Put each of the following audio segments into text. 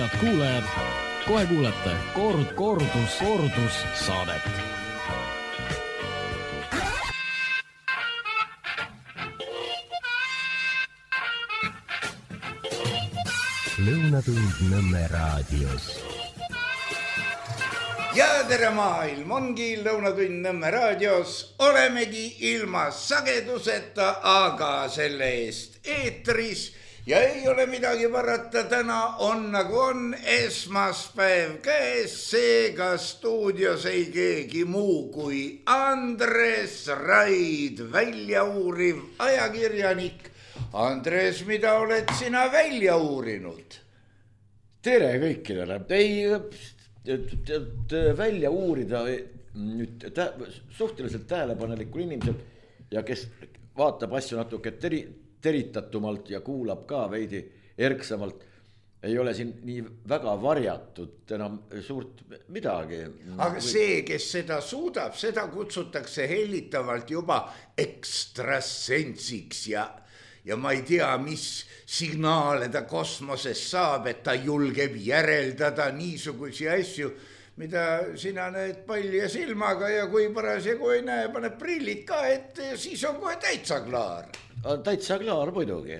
head kuulajad, kohe kuulete kord-, kordus, kordussaadet Lõunatund Nõmme raadios. ja tere maailm, ongi Lõunatund Nõmme raadios, olemegi ilma sageduseta, aga selle eest eetris ja ei ole midagi parata, täna on nagu on esmaspäev käes, seega stuudios ei keegi muu kui Andres Raid, väljauuriv ajakirjanik Andres, mida oled sina välja uurinud? tere kõikidele, ei välja uurida nüüd tä, suhteliselt tähelepanelikul inimesel ja kes vaatab asju natuke teri, teritatumalt ja kuulab ka veidi erksamalt. ei ole siin nii väga varjatud enam suurt midagi. aga see, kes seda suudab, seda kutsutakse hellitavalt juba ekstrasensiks ja ja ma ei tea, mis signaale ta kosmosest saab, et ta julgeb järeldada niisuguseid asju, mida sina näed palja silmaga ja kui parasjagu ei näe, paneb prillid ka ette ja siis on kohe täitsa klaar. täitsa klaar muidugi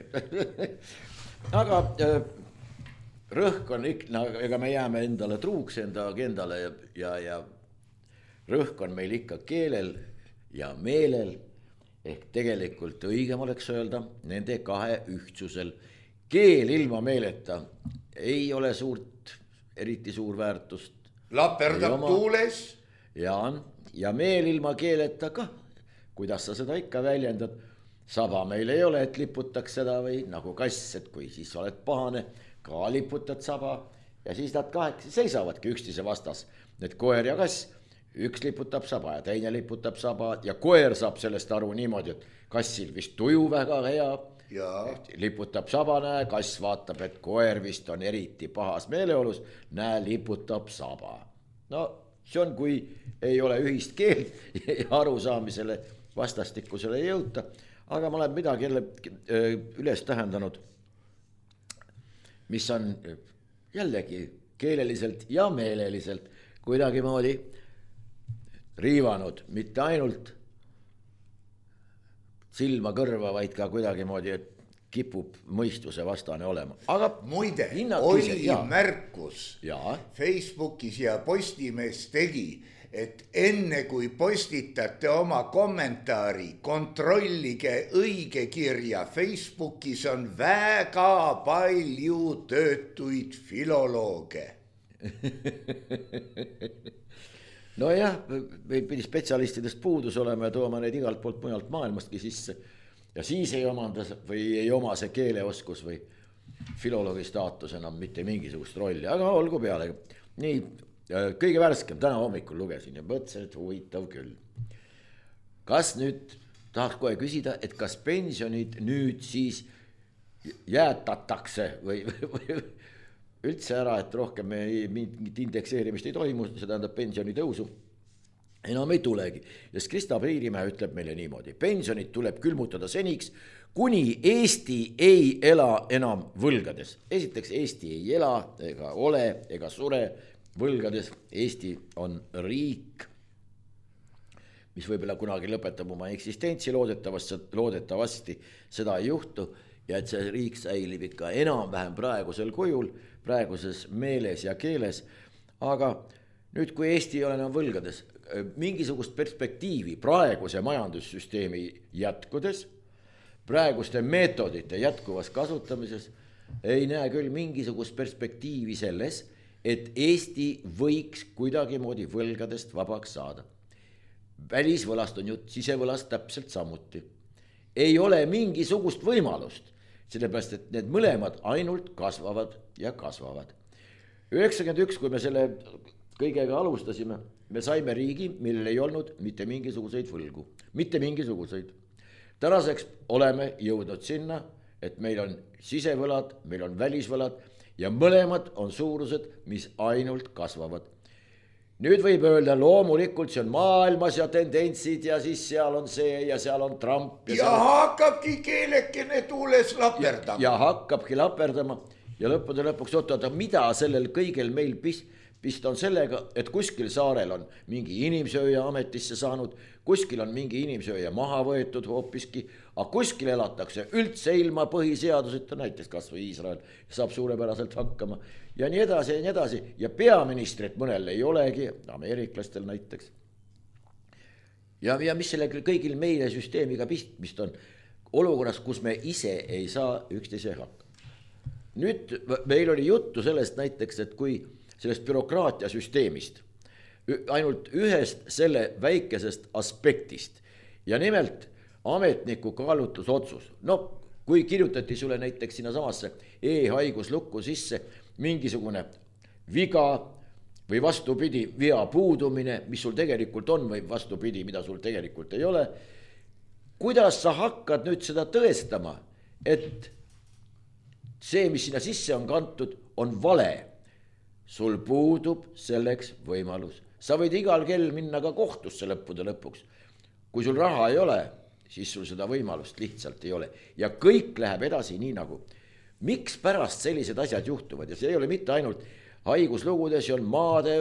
aga äh, rõhk on ikka, no ega me jääme endale truuks, enda agendale ja, ja, ja rõhk on meil ikka keelel ja meelel ehk tegelikult õigem oleks öelda nende kahe ühtsusel. keel ilma meeleta ei ole suurt, eriti suur väärtust. Laperdab oma... tuules. ja, ja meel ilma keeleta kah, kuidas sa seda ikka väljendad. saba meil ei ole, et liputaks seda või nagu kass, et kui siis oled pahane, ka liputad saba ja siis nad kahekesi seisavadki üksteise vastas, need koer ja kass üks liputab saba ja teine liputab saba ja koer saab sellest aru niimoodi, et kassil vist tuju väga hea. Liputab saba, näe, kass vaatab, et koer vist on eriti pahas meeleolus, näe, liputab saba. no see on, kui ei ole ühist keelt ja arusaamisele vastastikusele ei jõuta. aga ma olen midagi jälle äh, üles tähendanud, mis on jällegi keeleliselt ja meeleliselt kuidagimoodi riivanud mitte ainult silma-kõrva, vaid ka kuidagimoodi, et kipub mõistuse vastane olema, aga. muide, oli ja. märkus ja. Facebookis ja Postimees tegi, et enne kui postitate oma kommentaari, kontrollige õigekirja. Facebookis on väga palju töötuid filolooge nojah, meil pidi spetsialistidest puudus olema ja tooma neid igalt poolt mujalt maailmastki sisse. ja siis ei omanda või ei oma see keeleoskus või filoloogi staatus enam mitte mingisugust rolli, aga olgu peale. nii, kõige värskem, täna hommikul lugesin ja mõtlesin, et huvitav küll. kas nüüd, tahaks kohe küsida, et kas pensionid nüüd siis jäätatakse või, või, või üldse ära, et rohkem ei, mingit indekseerimist ei toimu, see tähendab pensionitõusu enam ei tulegi, sest Krista Priirimäe ütleb meile niimoodi, pensionid tuleb külmutada seniks, kuni Eesti ei ela enam võlgades. esiteks, Eesti ei ela ega ole ega sure võlgades, Eesti on riik, mis võib-olla kunagi lõpetab oma eksistentsi, loodetavasti, loodetavasti seda ei juhtu ja et see riik säilib ikka enam-vähem praegusel kujul praeguses meeles ja keeles. aga nüüd, kui Eesti ei ole enam võlgades, mingisugust perspektiivi praeguse majandussüsteemi jätkudes, praeguste meetodite jätkuvas kasutamises ei näe küll mingisugust perspektiivi selles, et Eesti võiks kuidagimoodi võlgadest vabaks saada. välisvõlast on jutt, sisevõlast täpselt samuti. ei ole mingisugust võimalust sellepärast et need mõlemad ainult kasvavad ja kasvavad. üheksakümmend üks, kui me selle kõigega alustasime, me saime riigi, millel ei olnud mitte mingisuguseid võlgu, mitte mingisuguseid. tänaseks oleme jõudnud sinna, et meil on sisevõlad, meil on välisvõlad ja mõlemad on suurused, mis ainult kasvavad nüüd võib öelda, loomulikult see on maailmas ja tendentsid ja siis seal on see ja seal on Trump. ja, ja seal... hakkabki keelekene tuules laperdama. ja hakkabki laperdama ja lõppude lõpuks oot-oot, mida sellel kõigel meil pist-, pista on sellega, et kuskil saarel on mingi inimsööja ametisse saanud, kuskil on mingi inimsööja maha võetud hoopiski, aga kuskil elatakse üldse ilma põhiseaduseta, näiteks kasvõi Iisrael saab suurepäraselt hakkama ja nii edasi ja nii edasi ja peaministrit mõnel ei olegi, ameeriklastel näiteks. ja, ja mis sellel kõigil meie süsteemiga pistmist on olukorras, kus me ise ei saa üksteisega hakkama. nüüd meil oli juttu sellest näiteks, et kui sellest bürokraatiasüsteemist, ainult ühest selle väikesest aspektist ja nimelt ametniku kaalutlusotsus, no kui kirjutati sulle näiteks sinnasamasse e-haiguslukku sisse mingisugune viga või vastupidi, vea puudumine, mis sul tegelikult on või vastupidi, mida sul tegelikult ei ole. kuidas sa hakkad nüüd seda tõestama, et see, mis sinna sisse on kantud, on vale sul puudub selleks võimalus, sa võid igal kell minna ka kohtusse lõppude lõpuks. kui sul raha ei ole, siis sul seda võimalust lihtsalt ei ole ja kõik läheb edasi nii nagu. mikspärast sellised asjad juhtuvad ja see ei ole mitte ainult haiguslugudes, see on maade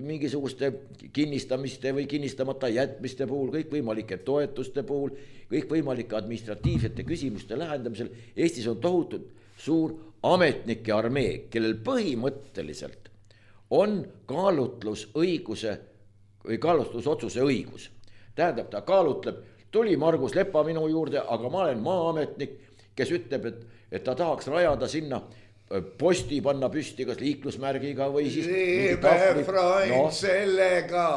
mingisuguste kinnistamiste või kinnistamata jätmiste puhul, kõikvõimalike toetuste puhul, kõikvõimalike administratiivsete küsimuste lahendamisel. Eestis on tohutult suur ametnike armee, kellel põhimõtteliselt on kaalutlusõiguse või kaalutlusotsuse õigus. tähendab, ta kaalutleb, tuli Margus Lepa minu juurde, aga ma olen maa-ametnik, kes ütleb, et, et ta tahaks rajada sinna äh, posti panna püsti kas liiklusmärgiga või siis. Liebe Freund no. sellega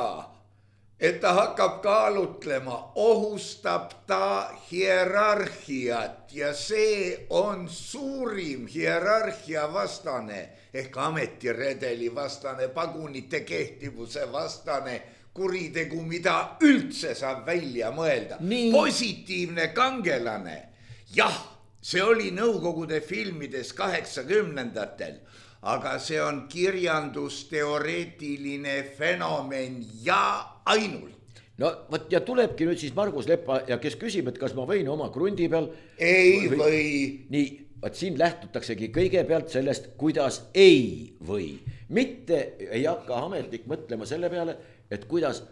et ta hakkab kaalutlema, ohustab ta hierarhiat ja see on suurim hierarhia vastane ehk ametiredeli vastane, pagunite kehtivuse vastane kuritegu, mida üldse saab välja mõelda. positiivne kangelane, jah, see oli Nõukogude filmides kaheksakümnendatel aga see on kirjandusteoreetiline fenomen ja ainult no vot ja tulebki nüüd siis Margus Lepa ja kes küsib, et kas ma võin oma krundi peal. ei või, või.. nii, vot siin lähtutaksegi kõigepealt sellest, kuidas ei või, mitte ei hakka ametnik mõtlema selle peale, et kuidas.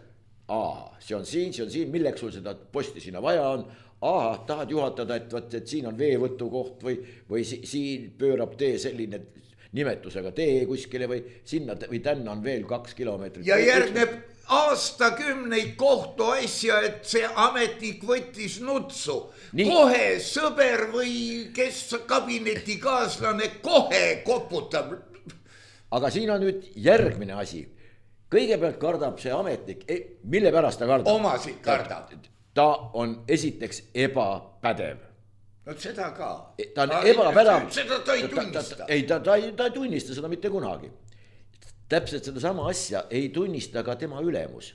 aa, see on siin, see on siin, milleks sul seda posti sinna vaja on. aa, tahad juhatada, et vot, et siin on veevõtukoht või, või si siin pöörab tee selline nimetusega tee kuskile või sinna või tänna on veel kaks kilomeetrit. ja järgneb aastakümneid kohtuasja, et see ametnik võttis nutsu. kohe sõber või kes kabinetikaaslane kohe koputab. aga siin on nüüd järgmine asi. Kõigepealt kardab see ametnik, mille pärast ta kardab? omasid kardab. ta on esiteks ebapädev no seda ka. E, ta on ebapädev. seda ta ei tunnista. ei, ta, ta ei, ta ei tunnista seda mitte kunagi täpselt sedasama asja ei tunnista ka tema ülemus.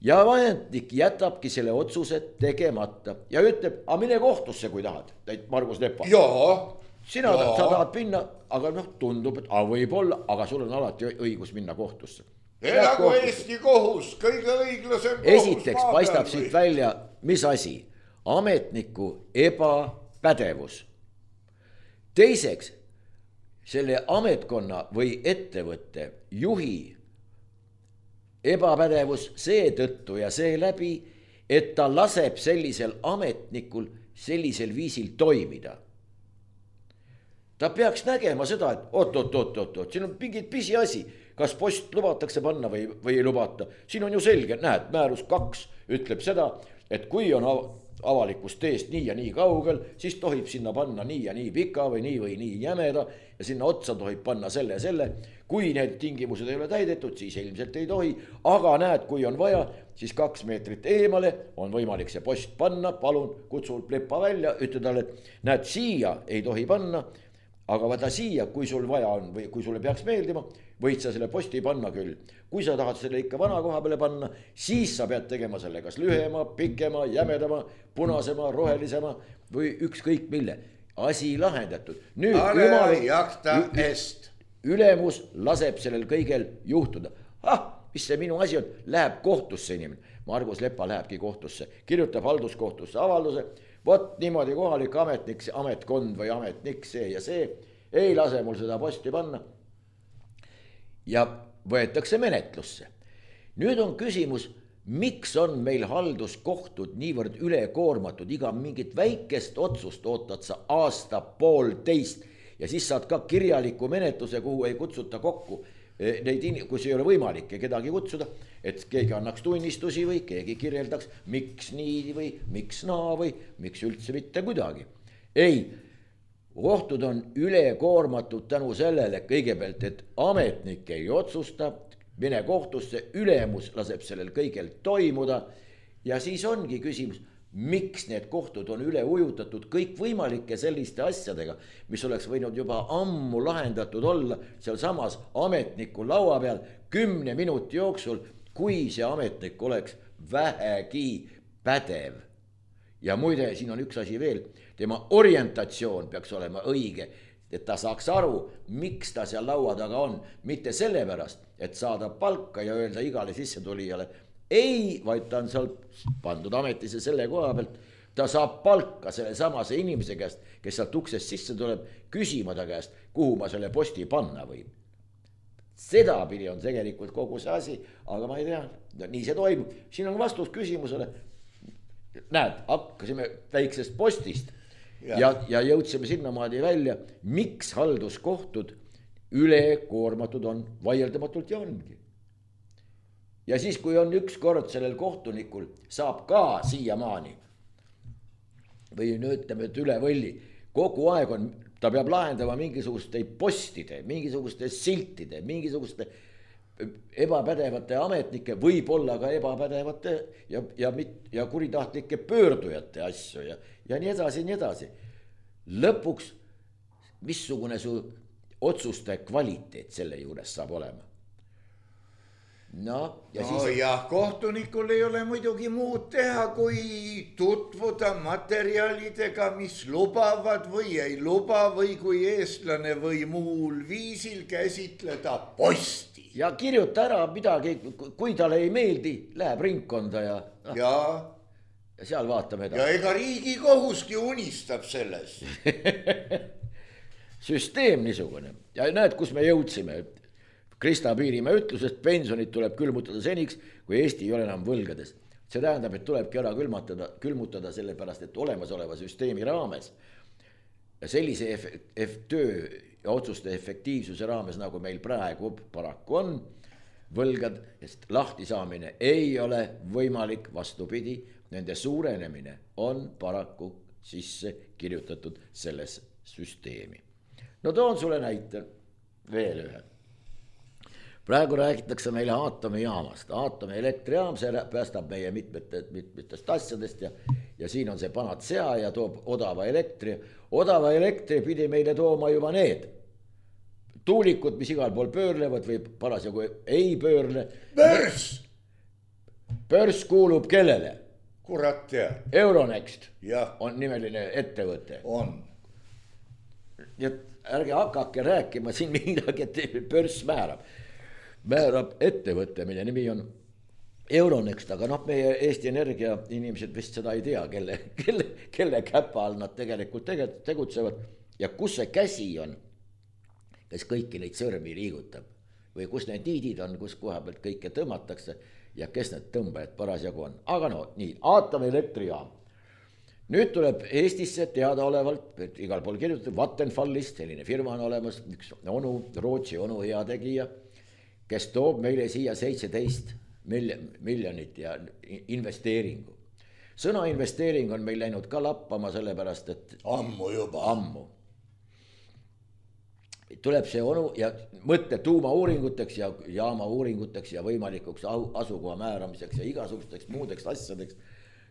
ja ametnik jätabki selle otsuse tegemata ja ütleb, aga mine kohtusse, kui tahad, Margus Lepa. sina, sa tahad minna, aga noh, tundub, et aga võib-olla, aga sul on alati õigus minna kohtusse. Elagu Eesti kohus, kõige õiglasem kohus. esiteks paistab siit välja, mis asi, ametniku ebapädevus. teiseks selle ametkonna või ettevõtte juhi ebapädevus seetõttu ja seeläbi, et ta laseb sellisel ametnikul sellisel viisil toimida. ta peaks nägema seda, et oot-oot-oot-oot-oot, siin on mingi pisiasi, kas post lubatakse panna või, või ei lubata. siin on ju selge, näed, määrus kaks ütleb seda, et kui on avalikust teest nii ja nii kaugel, siis tohib sinna panna nii ja nii pika või nii või nii jämeda ja sinna otsa tohib panna selle ja selle. kui need tingimused ei ole täidetud, siis ilmselt ei tohi, aga näed, kui on vaja, siis kaks meetrit eemale on võimalik see post panna, palun kutsu Lepa välja, ütle talle, et näed, siia ei tohi panna aga vaata siia, kui sul vaja on või kui sulle peaks meeldima, võid sa selle posti panna küll. kui sa tahad selle ikka vana koha peale panna, siis sa pead tegema selle kas lühema, pikema, jämedama, punasema, rohelisema või ükskõik mille. asi lahendatud. nüüd ümal, ülemus laseb sellel kõigel juhtuda. ah, mis see minu asi on, läheb kohtusse inimene. Margus Lepa lähebki kohtusse, kirjutab halduskohtusse avalduse vot niimoodi kohalik ametnik, ametkond või ametnik, see ja see, ei lase mul seda posti panna. ja võetakse menetlusse. nüüd on küsimus, miks on meil halduskohtud niivõrd ülekoormatud, iga mingit väikest otsust ootad sa aasta-poolteist ja siis saad ka kirjaliku menetluse, kuhu ei kutsuta kokku neid in-, kus ei ole võimalik kedagi kutsuda, et keegi annaks tunnistusi või keegi kirjeldaks, miks nii või miks naa või miks üldse mitte kuidagi. ei, kohtud on ülekoormatud tänu sellele kõigepealt, et ametnik ei otsusta, mine kohtusse, ülemus laseb sellel kõigel toimuda ja siis ongi küsimus miks need kohtud on üle ujutatud kõikvõimalike selliste asjadega, mis oleks võinud juba ammu lahendatud olla sealsamas ametniku laua peal kümne minuti jooksul, kui see ametnik oleks vähegi pädev. ja muide, siin on üks asi veel, tema orientatsioon peaks olema õige, et ta saaks aru, miks ta seal laua taga on, mitte sellepärast, et saada palka ja öelda igale sissetulijale ei, vaid ta on seal pandud ametisse selle koha pealt, ta saab palka sellesamase inimese käest, kes sealt uksest sisse tuleb, küsima ta käest, kuhu ma selle posti panna võin. sedapidi on tegelikult kogu see asi, aga ma ei tea, nii see toimub, siin on vastus küsimusele. näed, hakkasime väiksest postist ja, ja, ja jõudsime sinnamaani välja, miks halduskohtud ülekoormatud on, vaieldamatult ja ongi ja siis, kui on ükskord sellel kohtunikul saab ka siiamaani. Või no ütleme, et üle võlli, kogu aeg on, ta peab lahendama mingisuguste postide, mingisuguste siltide, mingisuguste ebapädevate ametnike, võib-olla ka ebapädevate ja, ja mit- ja kuritahtlike pöördujate asju ja, ja nii edasi ja nii edasi. lõpuks, missugune su otsuste kvaliteet selle juures saab olema noh, ja no siis. jah, kohtunikul ei ole muidugi muud teha, kui tutvuda materjalidega, mis lubavad või ei luba või kui eestlane või muul viisil käsitleda posti. ja kirjuta ära midagi, kui talle ei meeldi, läheb ringkonda ja ja. ja seal vaatame edasi. ja ega riigikohuski unistab sellest süsteem niisugune ja näed, kus me jõudsime, Krista Piirimäe ütles, et pensionid tuleb külmutada seniks, kui Eesti ei ole enam võlgades. see tähendab, et tulebki ära külmutada, külmutada sellepärast, et olemasoleva süsteemi raames ja sellise eff-, eff-, töö ja otsuste efektiivsuse raames, nagu meil praegu paraku on, võlgadest lahtisaamine ei ole võimalik, vastupidi, nende suurenemine on paraku sisse kirjutatud sellesse süsteemi. no toon sulle näite, veel ühe praegu räägitakse meile aatomijaamast, aatomielektrijaam, see päästab meie mitmete, mitmetest asjadest ja, ja siin on see panatsea ja toob odava elektri. odava elektri pidi meile tooma juba need tuulikud, mis igal pool pöörlevad või parasjagu ei pöörle. börs. börs kuulub kellele? kurat teab. Euronext on nimeline ettevõte. on. nii et ärge hakake rääkima siin midagi, et börs määrab määrab ettevõte, mille nimi on Euronext, aga noh, meie Eesti Energia inimesed vist seda ei tea, kelle, kelle, kelle käpa all nad tegelikult tege-, tegutsevad ja kus see käsi on, kes kõiki neid sõrmi liigutab. Või kus need niidid on, kus koha pealt kõike tõmmatakse ja kes need tõmbajad parasjagu on, aga no nii, aatomielektrijaam. nüüd tuleb Eestisse teadaolevalt, igal pool kirjutatud, Vattenfallist selline firma on olemas, üks onu, Rootsi onu heategija kes toob meile siia seitseteist miljonit ja investeeringu. sõna investeering on meil läinud ka lappama, sellepärast et. ammu juba. ammu. tuleb see onu ja mõte tuumauuringuteks ja jaama uuringuteks ja võimalikuks asukoha määramiseks ja igasugusteks muudeks asjadeks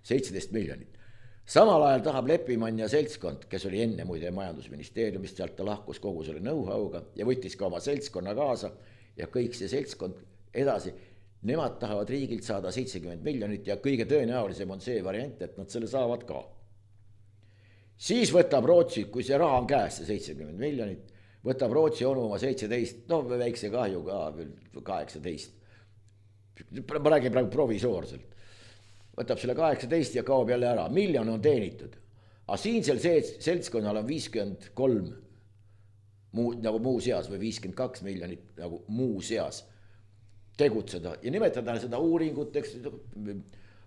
seitseteist miljonit samal ajal tahab Leppimann ja seltskond, kes oli enne muide majandusministeeriumist, sealt ta lahkus kogu selle know-how'ga ja võttis ka oma seltskonna kaasa ja kõik see seltskond edasi, nemad tahavad riigilt saada seitsekümmend miljonit ja kõige tõenäolisem on see variant, et nad selle saavad ka. siis võtab Rootsi, kui see raha on käes, see seitsekümmend miljonit, võtab Rootsi onu oma seitseteist, no väikse kahjuga kaheksateist. ma räägin praegu provisoorselt. võtab selle kaheksateist ja kaob jälle ära, miljon on teenitud. aga siinsel seltskonnal on viiskümmend kolm muu nagu muuseas või viiskümmend kaks miljonit nagu muuseas tegutseda ja nimetada seda uuringuteks,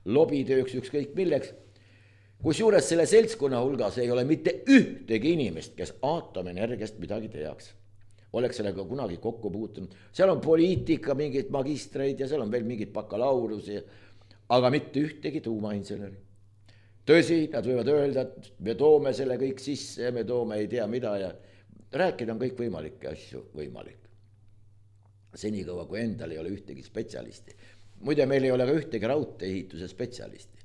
lobitööks, ükskõik milleks. kusjuures selle seltskonna hulgas ei ole mitte ühtegi inimest, kes aatomienergiast midagi teaks. oleks sellega kunagi kokku puutunud, seal on poliitika mingeid magistreid ja seal on veel mingeid bakalaureuse, aga mitte ühtegi tuumainseneri. tõsi, nad võivad öelda, et me toome selle kõik sisse me toome ei tea mida ja rääkida on kõikvõimalikke asju võimalik senikaua, kui endal ei ole ühtegi spetsialisti. muide, meil ei ole ka ühtegi raudtee-ehituse spetsialisti.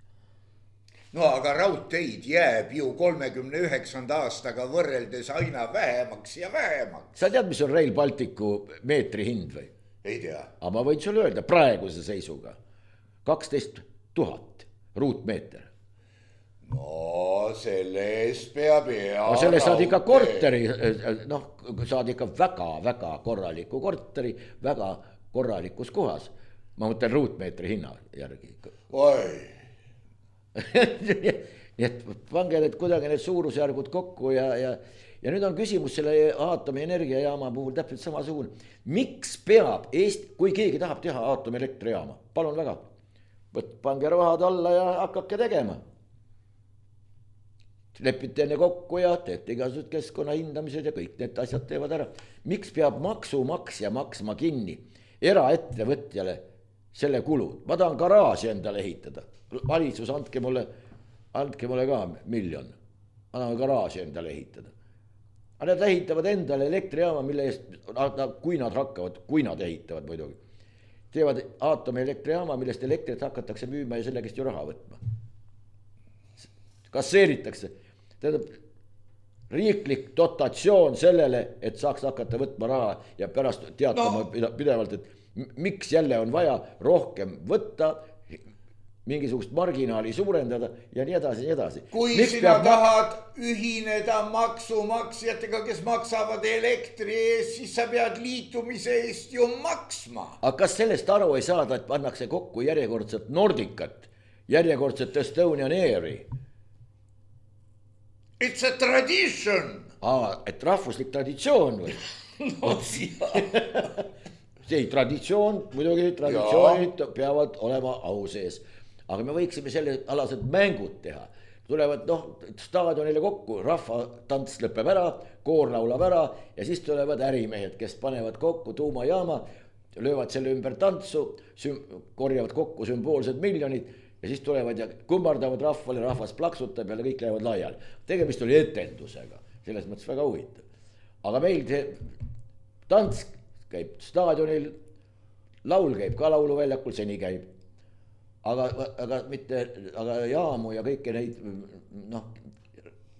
no aga raudteid jääb ju kolmekümne üheksanda aastaga võrreldes aina vähemaks ja vähemaks. sa tead, mis on Rail Balticu meetri hind või? ei tea. aga ma võin sulle öelda praeguse seisuga kaksteist tuhat ruutmeeter no selle eest peab hea. no selle saad ikka korteri, noh, saad ikka väga-väga korraliku korteri väga korralikus kohas. ma mõtlen ruutmeetri hinna järgi oi nii et pange need kuidagi need suurusjärgud kokku ja, ja, ja nüüd on küsimus selle aatomienergiajaama puhul täpselt samasugune. miks peab Eesti, kui keegi tahab teha aatomieelektrijaama, palun väga, pange rahad alla ja hakake tegema lepite enne kokku ja teete igasugused keskkonna hindamised ja kõik need asjad teevad ära. miks peab maksumaksja maksma kinni eraettevõtjale selle kulud, ma tahan garaaži endale ehitada, valitsus, andke mulle, andke mulle ka miljon, anname garaaži endale ehitada. aga nad ehitavad endale elektrijaama, mille eest, kui nad hakkavad, kui nad ehitavad muidugi, teevad aatomieelektrijaama, millest elektrit hakatakse müüma ja selle käest ju raha võtma kasseeritakse tähendab riiklik dotatsioon sellele, et saaks hakata võtma raha ja pärast teatama no. pidevalt, et miks jälle on vaja rohkem võtta mingisugust marginaali suurendada ja nii edasi ja nii edasi. kui Miks sina peab... tahad ühineda maksumaksjatega, kes maksavad elektri eest, siis sa pead liitumise eest ju maksma. aga kas sellest aru ei saada, et pannakse kokku järjekordset Nordicat, järjekordset Estonian Airi It's a tradition. aa, et rahvuslik traditsioon või no ei, traditsioon, muidugi traditsioonid ja. peavad olema au sees. aga me võiksime sellealased mängud teha. tulevad noh, staadionile kokku, rahvatants lõpeb ära, koor laulab ära ja siis tulevad ärimehed, kes panevad kokku tuumajaama, löövad selle ümber tantsu, korjavad kokku sümboolsed miljonid ja siis tulevad ja kummardavad rahvale, rahvas plaksutab ja kõik lähevad laiali. tegemist oli etendusega, selles mõttes väga huvitav. aga meil see tants käib staadionil, laul käib ka lauluväljakul, seni käib. aga, aga mitte, aga jaamu ja kõiki neid noh,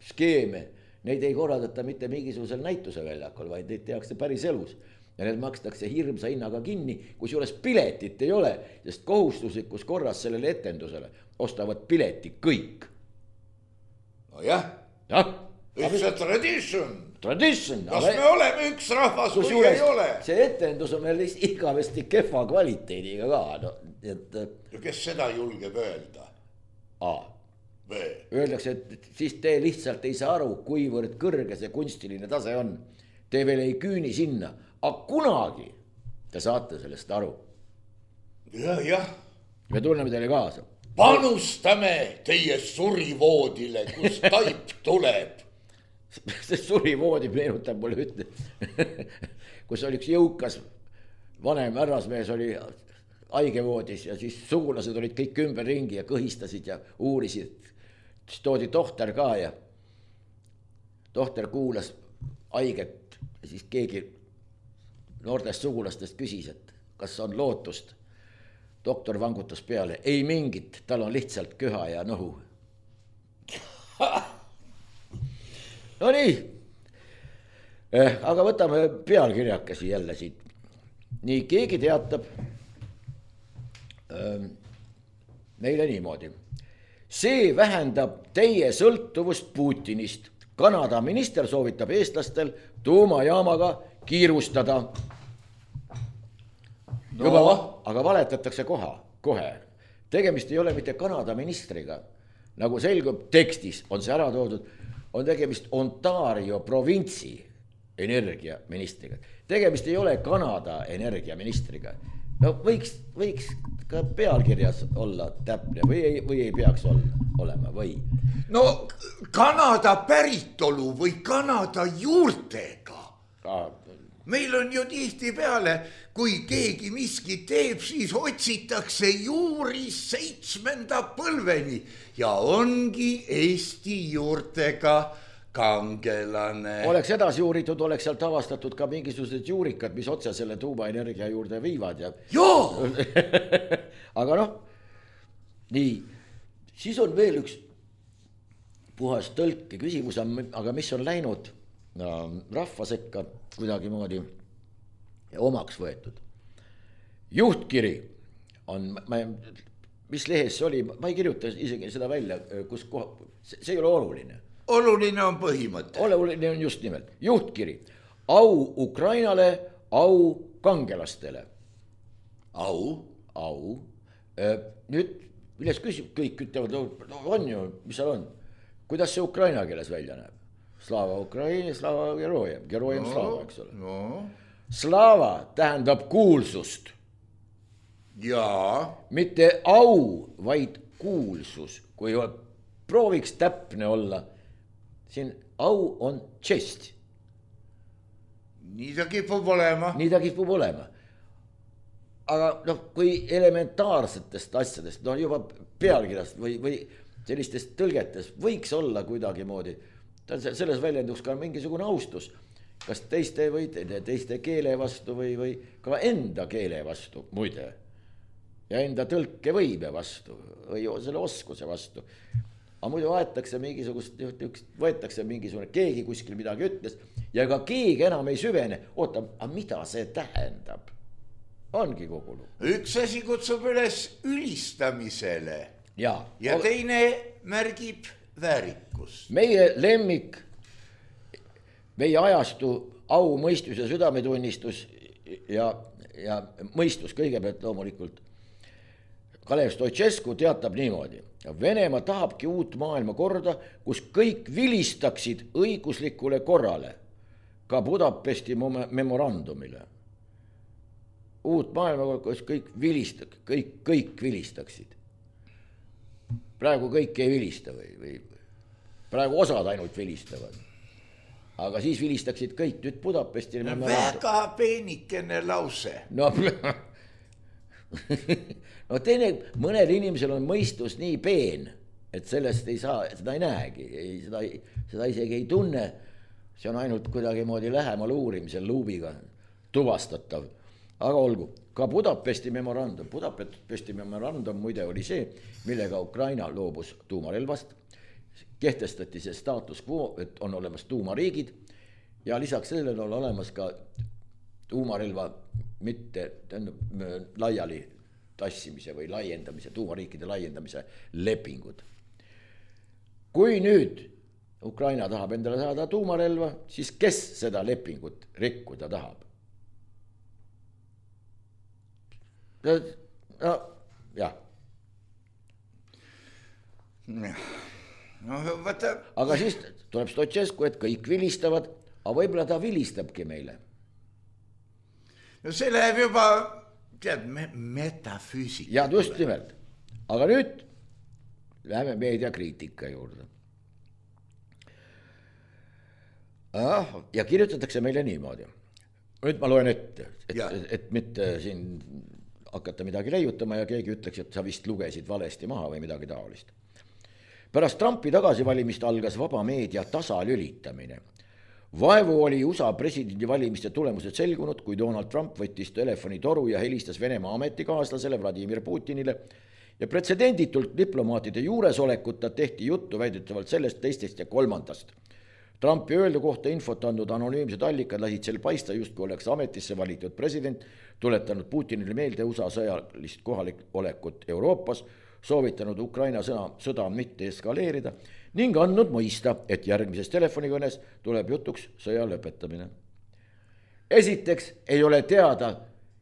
skeeme, neid ei korraldata mitte mingisugusel näituseväljakul, vaid neid tehakse päriselus ja need makstakse hirmsa hinnaga kinni, kusjuures piletit ei ole, sest kohustuslikus korras sellele etendusele ostavad pileti kõik. nojah. jah. It's a tradition. Tradition. kas me oleme üks rahvas või ei ole? see etendus on veel igavesti kehva kvaliteediga ka, no et. ja kes seda julgeb öelda? A. Öeldakse, et siis te lihtsalt ei saa aru, kuivõrd kõrge see kunstiline tase on. Te veel ei küüni sinna aga kunagi te saate sellest aru ja,. jah, jah. me tunneme teile kaasa. panustame teie surivoodile, kus taip tuleb see surivoodi meenutab mulle ühte kus oli üks jõukas vanem härrasmees oli haigevoodis ja siis sugulased olid kõik ümberringi ja kõhistasid ja uurisid. siis toodi tohter ka ja tohter kuulas haiget ja siis keegi noortest sugulastest küsis, et kas on lootust. doktor vangutas peale, ei mingit, tal on lihtsalt köha ja nohu Nonii, eh, aga võtame pealkirjakesi jälle siit. nii, keegi teatab äh, meile niimoodi. see vähendab teie sõltuvust Putinist. Kanada minister soovitab eestlastel tuumajaamaga kiirustada no.. juba, aga valetatakse koha, kohe. tegemist ei ole mitte Kanada ministriga, nagu selgub tekstis, on see ära toodud, on tegemist Ontario provintsi energiaministriga. tegemist ei ole Kanada energiaministriga. no võiks, võiks ka pealkirjas olla täpne või ei, või ei peaks olla, olema või? no Kanada päritolu või Kanada juurtega meil on ju tihtipeale, kui keegi miskit teeb, siis otsitakse juuri seitsmenda põlveni ja ongi Eesti juurtega kangelane. oleks edasi uuritud, oleks sealt avastatud ka mingisugused juurikad, mis otse selle tuumaenergia juurde viivad ja. joo aga noh, nii, siis on veel üks puhas tõlke küsimus, aga mis on läinud rahva sekka kuidagimoodi omaks võetud. juhtkiri on, ma, mis lehes see oli, ma ei kirjuta isegi seda välja, kus koha, see ei ole oluline. oluline on põhimõte. oluline on just nimelt juhtkiri, au Ukrainale, au kangelastele. au. au, nüüd milles küsib, kõik ütlevad, no on ju, mis seal on, kuidas see ukraina keeles välja näeb? Slava Ukraini, Slava Gerojem, Gerojem no, Slava, eks ole no.. Slava tähendab kuulsust. jaa. mitte au, vaid kuulsus, kui prooviks täpne olla, siin au on tšest. nii ta kipub olema. nii ta kipub olema. aga noh, kui elementaarsetest asjadest, noh juba pealkirjast või, või sellistest tõlgetes võiks olla kuidagimoodi tal selles väljenduks ka mingisugune austus, kas teiste või teiste keele vastu või, või ka enda keele vastu muide. ja enda tõlkevõime vastu või selle oskuse vastu. aga muidu aetakse mingisugust, võetakse mingisugune, keegi kuskil midagi ütles ja ega keegi enam ei süvene, oota, aga mida see tähendab? ongi kogu lugu. üks asi kutsub üles ülistamisele. ja, ja teine märgib väärikust. meie lemmik, meie ajastu au, mõistus ja südametunnistus ja, ja mõistus kõigepealt loomulikult. Kalev Stoicescu teatab niimoodi. Venemaa tahabki uut maailmakorda, kus kõik vilistaksid õiguslikule korrale, ka Budapesti memorandumile. uut maailmakorda, kus kõik vilistak-, kõik, kõik vilistaksid praegu kõik ei vilista või, või praegu osad ainult vilistavad. aga siis vilistaksid kõik nüüd Budapestil no,. väga peenikene lause. no no teine, mõnel inimesel on mõistus nii peen, et sellest ei saa, seda ei näegi, ei, seda, seda isegi ei tunne. see on ainult kuidagimoodi lähemal uurimisel luubiga tuvastatav. aga olgu ka Budapesti memorandum, Budapesti memorandum muide oli see, millega Ukraina loobus tuumarelvast. Kehtestati see staatus quo, et on olemas tuumariigid ja lisaks sellele on olemas ka tuumarelva mitte tähendab laiali tassimise või laiendamise, tuumariikide laiendamise lepingud. kui nüüd Ukraina tahab endale saada tuumarelva, siis kes seda lepingut rikkuda tahab? no jah. No vaata. aga siis tuleb Stoicescu, et kõik vilistavad, aga võib-olla ta vilistabki meile. no see läheb juba tead me, metafüüsika. ja just nimelt, aga nüüd läheme meediakriitika juurde. ja kirjutatakse meile niimoodi, nüüd ma loen ette, et, et, et mitte siin hakata midagi leiutama ja keegi ütleks, et sa vist lugesid valesti maha või midagi taolist. Pärast Trumpi tagasivalimist algas vaba meedia tasalülitamine. vaevu oli USA presidendivalimiste tulemused selgunud, kui Donald Trump võttis telefonitoru ja helistas Venemaa ametikaaslasele Vladimir Putinile ja pretsedenditult diplomaatide juusolekuta tehti juttu väidetavalt sellest, teistest ja kolmandast Trumpi öeldu kohta infot andnud anonüümsed allikad lasid sel paista, justkui oleks ametisse valitud president tuletanud Putinile meelde USA sõjalist kohalolekut Euroopas, soovitanud Ukraina sõna, sõda mitte eskaleerida ning andnud mõista, et järgmises telefonikõnes tuleb jutuks sõja lõpetamine. esiteks ei ole teada,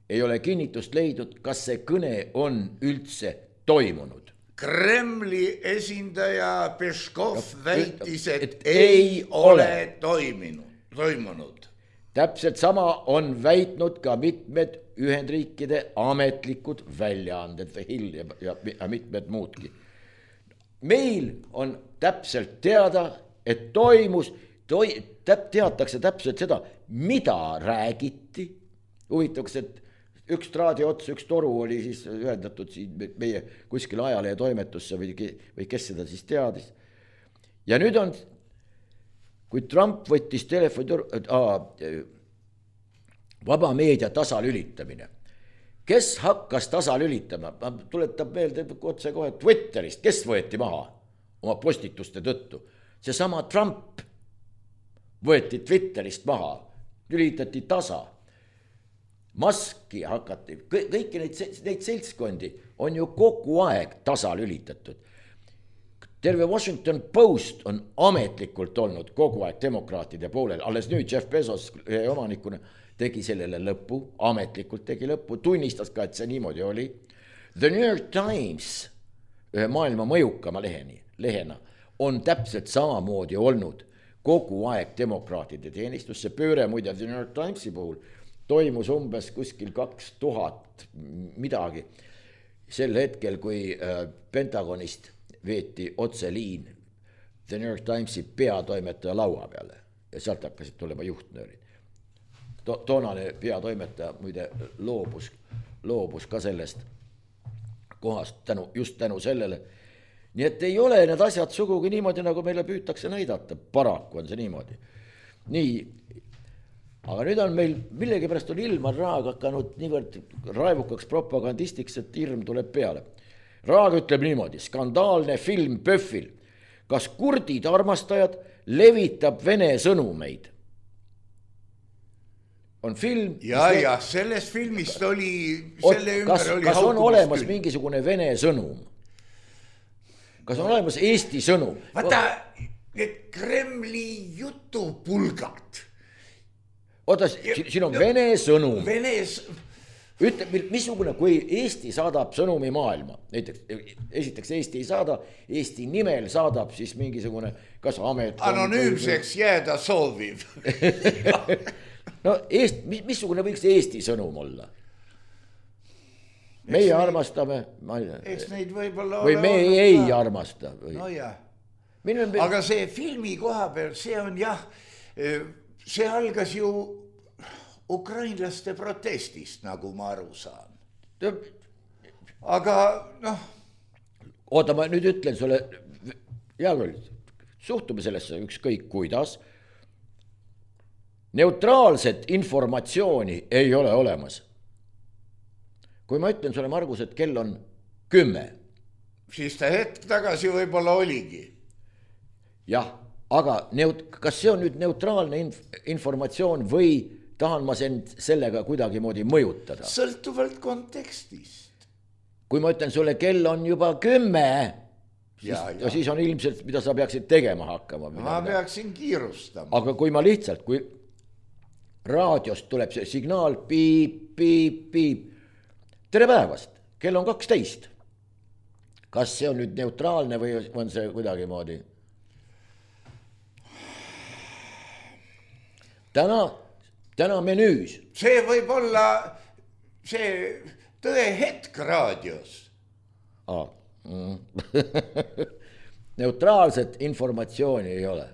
ei ole kinnitust leidnud, kas see kõne on üldse toimunud. Kremli esindaja Peskov väitis, et ei ole toiminud, toimunud. täpselt sama on väitnud ka mitmed Ühendriikide ametlikud väljaanded, Hill ja, ja, mitmed muudki. meil on täpselt teada, et toimus, toi-, täp-, teatakse täpselt seda, mida räägiti. huvitav, kas, et üks traadi ots, üks toru oli siis ühendatud siin meie kuskile ajalehetoimetusse või, või kes seda siis teadis. ja nüüd on, kui Trump võttis telefoni vaba meedia tasalülitamine. kes hakkas tasalülitama, tuletab meelde otsekohe Twitterist, kes võeti maha oma postituste tõttu, seesama Trump võeti Twitterist maha, lülitati tasa. Maski hakati, kõiki neid, neid seltskondi on ju kogu aeg tasalülitatud. terve Washington Post on ametlikult olnud kogu aeg demokraatide poolel, alles nüüd Jeff Bezos omanikuna tegi sellele lõpu, ametlikult tegi lõpu, tunnistas ka, et see niimoodi oli. The New York Times, ühe maailma mõjukama leheni, lehena, on täpselt samamoodi olnud kogu aeg demokraatide teenistus, see pööre muide The New York Timesi puhul toimus umbes kuskil kaks tuhat midagi. sel hetkel, kui äh, Pentagonist veeti otseliin The New York Timesi peatoimetaja laua peale ja sealt hakkasid tulema juhtnöörid to,. toonane peatoimetaja muide loobus, loobus ka sellest kohast tänu, just tänu sellele. nii et ei ole need asjad sugugi niimoodi, nagu meile püütakse näidata, paraku on see niimoodi. nii, aga nüüd on meil millegipärast on Ilmar Raag hakanud niivõrd raevukaks propagandistiks, et hirm tuleb peale. Raag ütleb niimoodi, skandaalne film PÖFFil. kas kurdid armastajad levitab vene sõnumeid? On film. ja, ja sellest filmist oli, selle ümber kas, oli. kas on olemas küll. mingisugune vene sõnum? kas on olemas Eesti sõnum? vaata, need Kremli jutupulgad oota, siin on vene sõnum. Venes. ütle, missugune, kui Eesti saadab sõnumi maailma, näiteks esiteks Eesti ei saada, Eesti nimel saadab siis mingisugune, kas amet. anonüümseks või... jääda sooviv no Eest-, missugune võiks Eesti sõnum olla? meie neid, armastame, ma ei tea. eks neid võib-olla. või me ei, ei armasta või. nojah. Minu... aga see filmi koha peal, see on jah, see algas ju ukrainlaste protestist, nagu ma aru saan. aga noh. oota, ma nüüd ütlen sulle, hea küll, suhtume sellesse ükskõik kuidas. Neutraalset informatsiooni ei ole olemas. kui ma ütlen sulle, Margus, et kell on kümme. siis ta hetk tagasi võib-olla oligi. jah, aga neut-, kas see on nüüd neutraalne inf-, informatsioon või tahan ma sind sellega kuidagimoodi mõjutada? sõltuvalt kontekstist. kui ma ütlen sulle, kell on juba kümme, siis, ja, siis on ilmselt, mida sa peaksid tegema hakkama. ma peaksin kiirustama. aga kui ma lihtsalt, kui raadiost tuleb see signaal piip, piip, piip. tere päevast, kell on kaksteist. kas see on nüüd neutraalne või on see kuidagimoodi? täna täna menüüs. see võib olla see Tõehetk raadios ah.. Mm. neutraalset informatsiooni ei ole.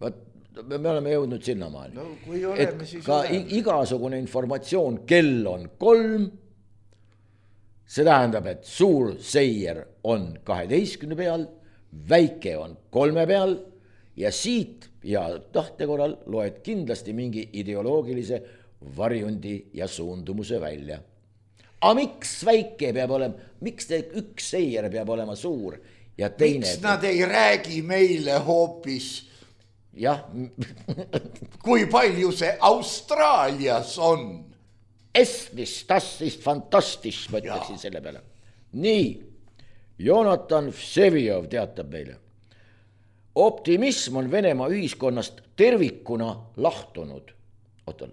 vot me oleme jõudnud sinnamaani. no siis ka oleme. igasugune informatsioon, kell on kolm. see tähendab, et suur seier on kaheteistkümne peal, väike on kolme peal ja siit ja tahte korral loed kindlasti mingi ideoloogilise varjundi ja suundumuse välja. aga miks väike peab olema, miks te üks seier peab olema suur ja teine? miks nad ei räägi meile hoopis? Jah kui palju see Austraalias on? Estis, das ist fantastisch, ma ütleksin selle peale. nii, Jonathan Vsevjov teatab meile optimism on Venemaa ühiskonnast tervikuna lahtunud. oota,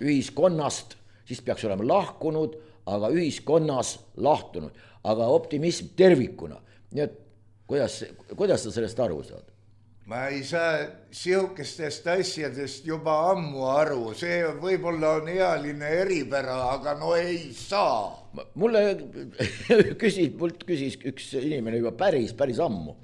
ühiskonnast, siis peaks olema lahkunud, aga ühiskonnas lahtunud, aga optimism tervikuna. nii et kuidas, kuidas sa sellest aru saad? Ma ei saa sihukestest asjadest juba ammu aru, see võib-olla on ealine eripära, aga no ei saa. mulle küsis, mult küsis üks inimene juba päris, päris ammu,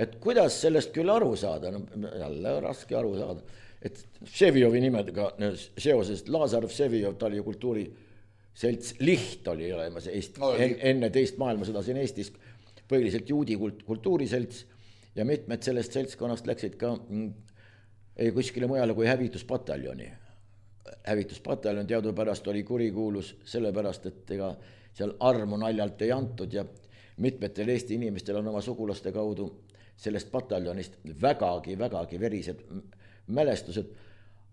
et kuidas sellest küll aru saada, no jälle raske aru saada, et Vseviovi nimedega seoses, Lazar Vsevjov, ta oli ju kultuuriselts. Liht oli olemas Eesti no,, enne teist maailmasõda siin Eestis, põhiliselt juudi kult-, kultuuriselts ja mitmed sellest seltskonnast läksid ka mm, ei kuskile mujale kui hävituspataljoni. hävituspataljon teadupärast oli kurikuulus sellepärast, et ega seal armu naljalt ei antud ja mitmetel Eesti inimestel on oma sugulaste kaudu sellest pataljonist vägagi-vägagi verised mälestused.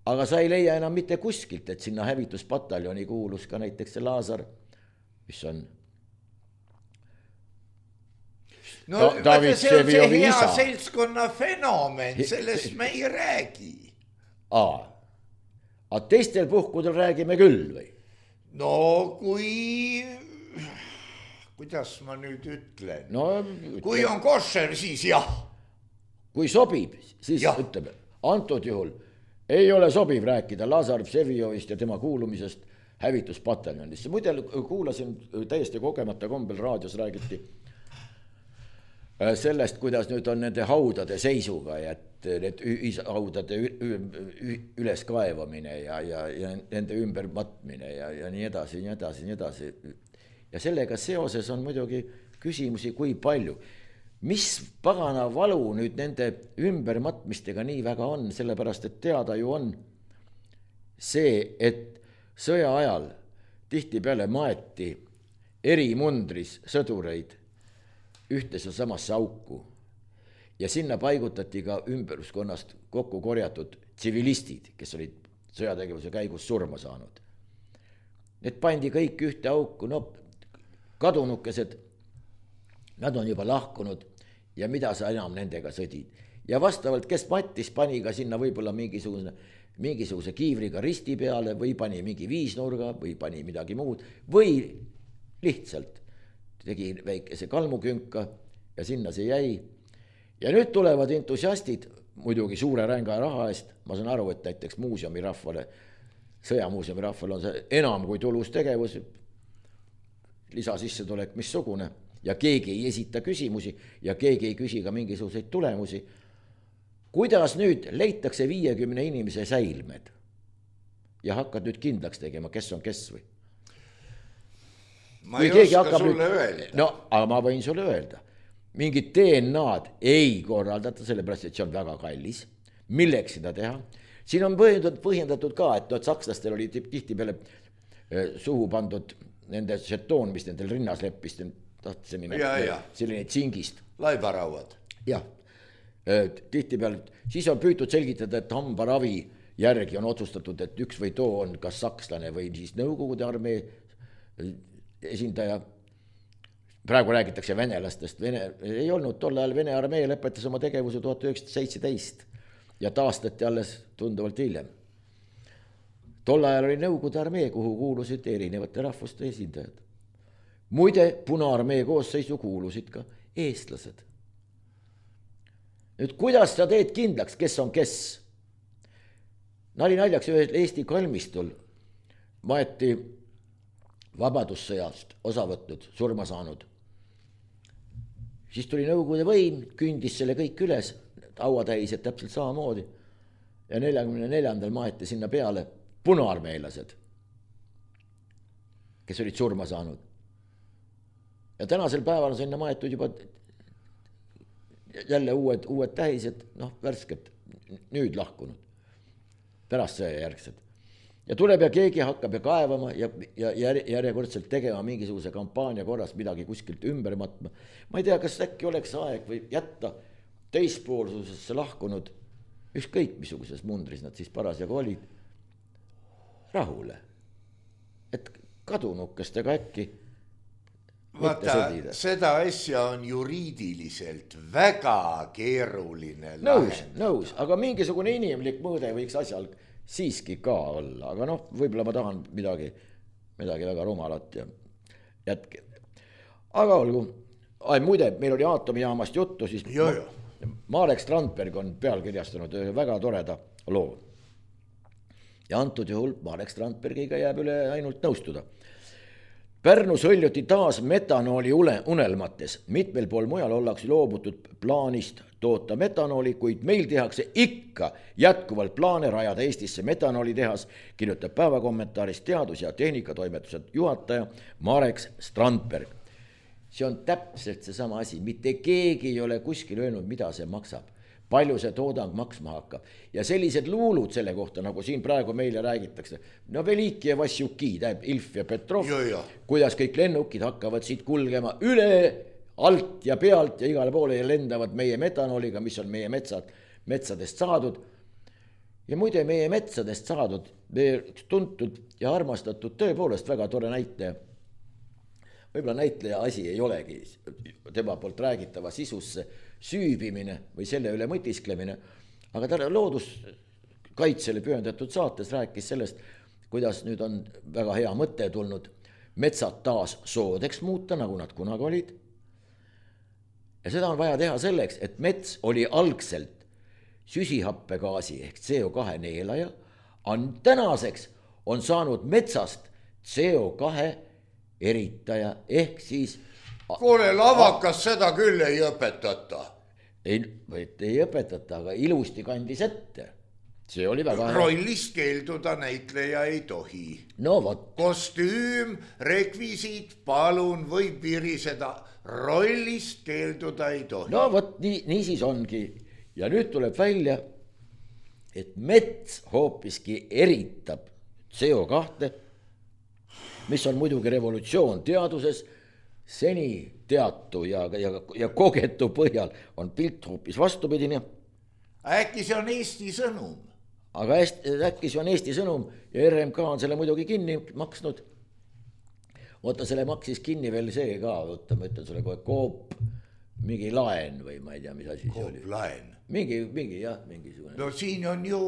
aga sa ei leia enam mitte kuskilt, et sinna hävituspataljoni kuulus ka näiteks see Laasar, mis on no on see hea isa. seltskonna fenomen, sellest me ei räägi. aa, aga teistel puhkudel räägime küll või? no kui, kuidas ma nüüd ütlen no,? kui on koššer, siis jah. kui sobib, siis ja. ütleme, antud juhul ei ole sobiv rääkida Lazar Vsevjovist ja tema kuulumisest hävituspataljonisse, muide kuulasin täiesti kogemata kombel raadios räägiti sellest, kuidas nüüd on nende haudade seisuga ja et need haudade üleskaevamine ja, ja, ja nende ümbermatmine ja, ja nii edasi, nii edasi, nii edasi. ja sellega seoses on muidugi küsimusi, kui palju. mis pagana valu nüüd nende ümbermatmistega nii väga on, sellepärast et teada ju on see, et sõja ajal tihtipeale maeti erimundris sõdureid ühte sedasamasse auku. ja sinna paigutati ka ümbruskonnast kokku korjatud tsivilistid, kes olid sõjategevuse käigus surma saanud. Need pandi kõik ühte auku, no kadunukesed, nad on juba lahkunud ja mida sa enam nendega sõdid. ja vastavalt, kes mattis, pani ka sinna võib-olla mingisugune, mingisuguse kiivriga risti peale või pani mingi viisnurga või pani midagi muud või lihtsalt tegi väikese kalmukünka ja sinna see jäi. ja nüüd tulevad entusiastid, muidugi suure ränga raha eest, ma saan aru, et näiteks muuseumi rahvale, sõjamuuseumi rahvale on see enam kui tulus tegevus, lisasissetulek missugune ja keegi ei esita küsimusi ja keegi ei küsi ka mingisuguseid tulemusi. kuidas nüüd leitakse viiekümne inimese säilmed ja hakkad nüüd kindlaks tegema, kes on kes või? Ma ei oska sulle nüüd... öelda. no aga ma võin sulle öelda, mingit DNA-d ei korraldata, sellepärast et see on väga kallis. milleks seda teha? siin on põhjendatud, põhjendatud ka, et noh, et sakslastel oli tihtipeale äh, suhu pandud nende žetoon, mis nendel rinnas leppis, selline, selline tsingist. laibarauad. jah, äh, tihtipeale, siis on püütud selgitada, et hambaravi järgi on otsustatud, et üks või too on kas sakslane või siis Nõukogude armee esindaja, praegu räägitakse venelastest, Vene, ei olnud tol ajal Vene armee lõpetas oma tegevuse tuhat üheksasada seitseteist ja taastati alles tunduvalt hiljem. tol ajal oli Nõukogude armee, kuhu kuulusid erinevate rahvuste esindajad. muide, Punaarmee koosseisu kuulusid ka eestlased. nüüd kuidas sa teed kindlaks, kes on kes? nali naljaks ühel Eesti kalmistul maeti vabadussõjast osa võtnud, surma saanud. siis tuli Nõukogude võim, kündis selle kõik üles, hauatähised täpselt samamoodi. ja neljakümne neljandal maeti sinna peale punaarmeelased, kes olid surma saanud. ja tänasel päeval on sinna maetud juba jälle uued, uued tähised, noh, värsked, nüüd lahkunud, pärast sõjajärgsed ja tuleb ja keegi hakkab ja kaevama ja, ja järjekordselt tegema mingisuguse kampaania korras midagi kuskilt ümber matma. ma ei tea, kas äkki oleks aeg või jätta teispoolsusesse lahkunud, ükskõik missuguses mundris nad siis parasjagu olid, rahule. et kadunukestega äkki vaata, seda asja on juriidiliselt väga keeruline nõus, nõus, aga mingisugune inimlik mõõde võiks asjal siiski ka olla, aga noh, võib-olla ma tahan midagi, midagi väga rumalat ja jätke. aga olgu, muide, meil oli aatomijaamast juttu, siis jo, jo. Marek Strandberg on pealkirjastanud ühe väga toreda loo. ja antud juhul Marek Strandbergiga jääb üle ainult nõustuda. Pärnus hõljuti taas metanooli une, unelmates, mitmel pool mujal ollakse loobutud plaanist toota metanooli, kuid meil tehakse ikka jätkuvalt plaane rajada Eestisse metanoolitehas, kirjutab päevakommentaaris teadus- ja tehnikatoimetuse juhataja Marek Strandberg. see on täpselt seesama asi, mitte keegi ei ole kuskil öelnud, mida see maksab palju see toodang maksma hakkab ja sellised luulud selle kohta, nagu siin praegu meile räägitakse. no Veliki ja Vassiuki, tähendab Ilf ja Petrov, kuidas kõik lennukid hakkavad siit kulgema üle alt ja pealt ja igale poole ja lendavad meie metanooliga, mis on meie metsad, metsadest saadud. ja muide, meie metsadest saadud, tuntud ja armastatud, tõepoolest väga tore näitleja. Võib-olla näitleja asi ei olegi tema poolt räägitava sisusse süübimine või selle üle mõtisklemine, aga ta looduskaitsele pühendatud saates rääkis sellest, kuidas nüüd on väga hea mõte tulnud metsad taas soodeks muuta, nagu nad kunagi olid. Ja seda on vaja teha selleks, et mets oli algselt süsihappegaasi ehk CO2 neelaja, on tänaseks on saanud metsast CO2 eritaja ehk siis. kuule, lavakas seda küll ei õpetata. ei, ei õpetata, aga ilusti kandis ette see oli väga hea. rollist keelduda näitleja ei tohi. no vot. kostüüm, rekvisiit, palun, võib viriseda rollist keelduda ei tohi. no vot nii, niisiis ongi ja nüüd tuleb välja, et mets hoopiski eritab CO kahte, mis on muidugi revolutsioon teaduses. seni teatu ja, ja, ja kogetu põhjal on pilt hoopis vastupidine. äkki see on Eesti sõnum? aga hästi, äkki see on Eesti sõnum ja RMK on selle muidugi kinni maksnud oota, selle maksis kinni veel see ka, oota, ma ütlen sulle kohe, Coop, mingi laen või ma ei tea, mis asi see oli. laen. mingi, mingi jah, mingisugune. no siin on ju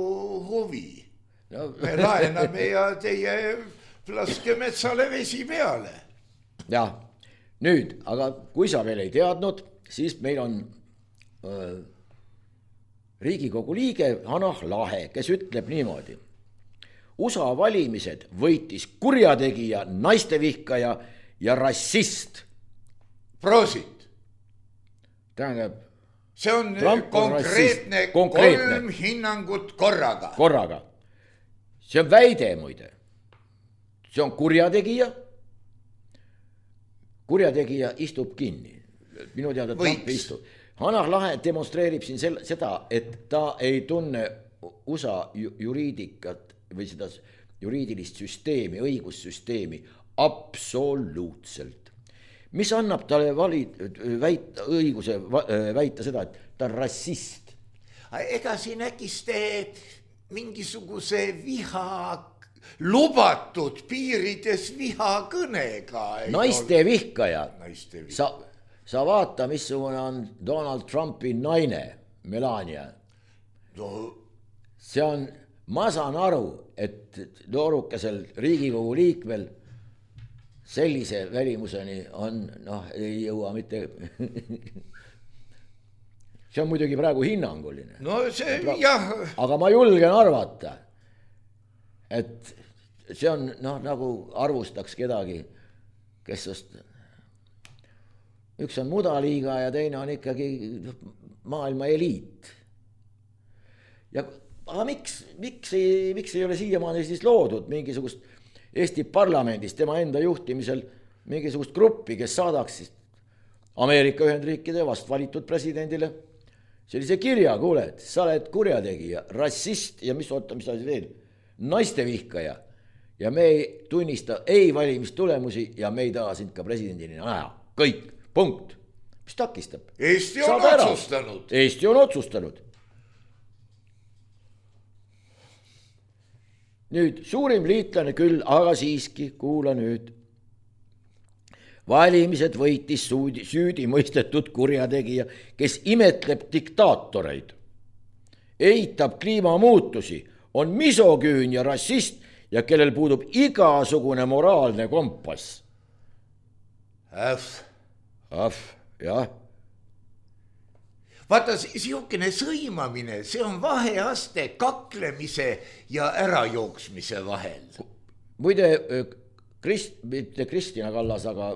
huvi no. me laename ja teie laske metsale vesi peale. jah, nüüd, aga kui sa veel ei teadnud, siis meil on öö, riigikogu liige Hanah Lahe, kes ütleb niimoodi USA valimised võitis kurjategija, naistevihkaja ja rassist. proosit. tähendab. see on Trump konkreetne, konkreetne kolm hinnangut korraga. korraga. see on väide muide. See on kurjategija. kurjategija istub kinni. minu teada Trump istub. Hanah Lahe demonstreerib siin sel-, seda, et ta ei tunne USA juriidikat või seda juriidilist süsteemi, õigussüsteemi absoluutselt. mis annab talle vali-, väita, õiguse väita seda, et ta on rassist? ega siin äkki te mingisuguse viha, lubatud piirides vihakõnega. naiste vihkaja. sa, sa vaata, missugune on Donald Trumpi naine, Melania no.. see on ma saan aru, et noorukesel Riigikogu liikmel sellise välimuseni on, noh, ei jõua mitte see on muidugi praegu hinnanguline. no see praegu, jah. aga ma julgen arvata, et see on noh, nagu arvustaks kedagi, kes just, üks on mudaliiga ja teine on ikkagi maailma eliit. ja aga miks, miks ei, miks ei ole siiamaani siis loodud mingisugust Eesti parlamendis tema enda juhtimisel mingisugust gruppi, kes saadaks siis Ameerika Ühendriikide vast valitud presidendile sellise kirja, kuule, et sa oled kurjategija, rassist ja mis, oota, mis asi veel, naistevihkaja. ja me ei tunnista ei valimistulemusi ja me ei taha sind ka presidendina näha, kõik, punkt. mis takistab? Eesti on Saad otsustanud. Eesti on otsustanud nüüd suurim liitlane küll, aga siiski, kuula nüüd. valimised võitis süüdi, süüdi mõistetud kurjategija, kes imetleb diktaatoreid, eitab kliimamuutusi, on misoküün ja rassist ja kellel puudub igasugune moraalne kompass. Ähv. Ahv, jah. vaata sihukene sõimamine, see on vaheaste kaklemise ja ärajooksmise vahel. muide, Krist-, mitte Kristina Kallas, aga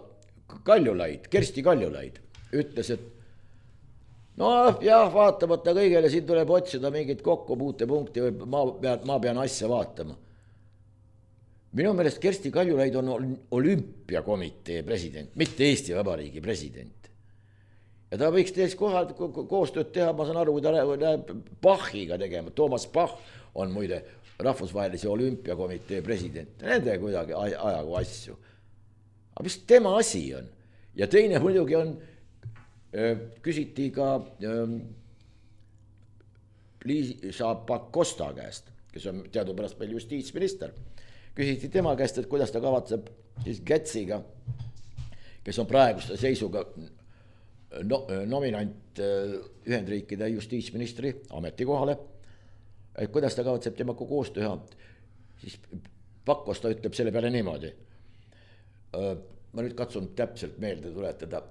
Kaljulaid, Kersti Kaljulaid ütles, et noh, jah, vaatamata kõigele siin tuleb otsida mingit kokkupuutepunkti või ma pean, ma pean asja vaatama. minu meelest Kersti Kaljulaid on olümpiakomitee president, mitte Eesti Vabariigi president ja ta võiks teist kohal koostööd teha, ma saan aru, kui ta läheb Bachiga tegema, Toomas Bach on muide rahvusvahelise olümpiakomitee president, nende kuidagi ajagu asju. aga mis tema asi on? ja teine muidugi on, küsiti ka Liisa Pakosta käest, kes on teadupärast meil justiitsminister. küsiti tema käest, et kuidas ta kavatseb siis Kätsiga, kes on praeguse seisuga no, nominant Ühendriikide justiitsministri ametikohale. et kuidas ta kavatseb temaga koos teha, siis Pakos ta ütleb selle peale niimoodi. Ma nüüd katsun täpselt meelde tuletada,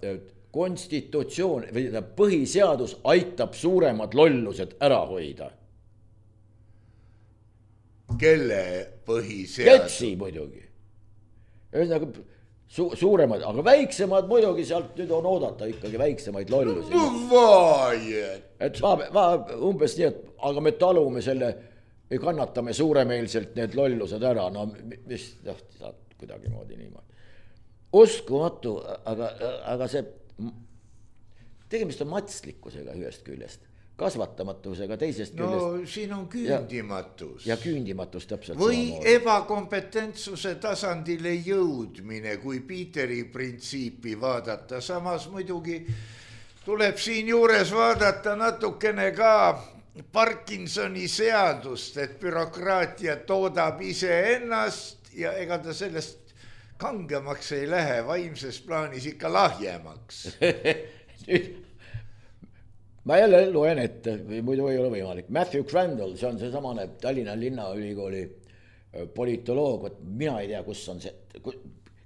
konstitutsioon või tähendab, põhiseadus aitab suuremad lollused ära hoida. kelle põhiseadus? Ketsi muidugi. ühesõnaga su-, suuremad, aga väiksemad muidugi sealt nüüd on oodata ikkagi väiksemaid lollusi. et ma, ma umbes nii, et aga me talume selle, kannatame suuremeelselt need lollused ära, no mis, noh, saad kuidagimoodi niimoodi. uskumatu, aga, aga see, tegemist on matslikkusega ühest küljest kasvatamatusega teisest no, küljest. no siin on küündimatus. ja küündimatus täpselt. või ebakompetentsuse tasandile jõudmine, kui Piiteri printsiipi vaadata, samas muidugi tuleb siinjuures vaadata natukene ka Parkinsoni seadust, et bürokraatia toodab iseennast ja ega ta sellest kangemaks ei lähe, vaimses plaanis ikka lahjemaks nüüd ma jälle loen ette, muidu ei ole võimalik. Matthew Crandall, see on seesamane Tallinna Linnaülikooli äh, politoloog, vot mina ei tea, kus on see,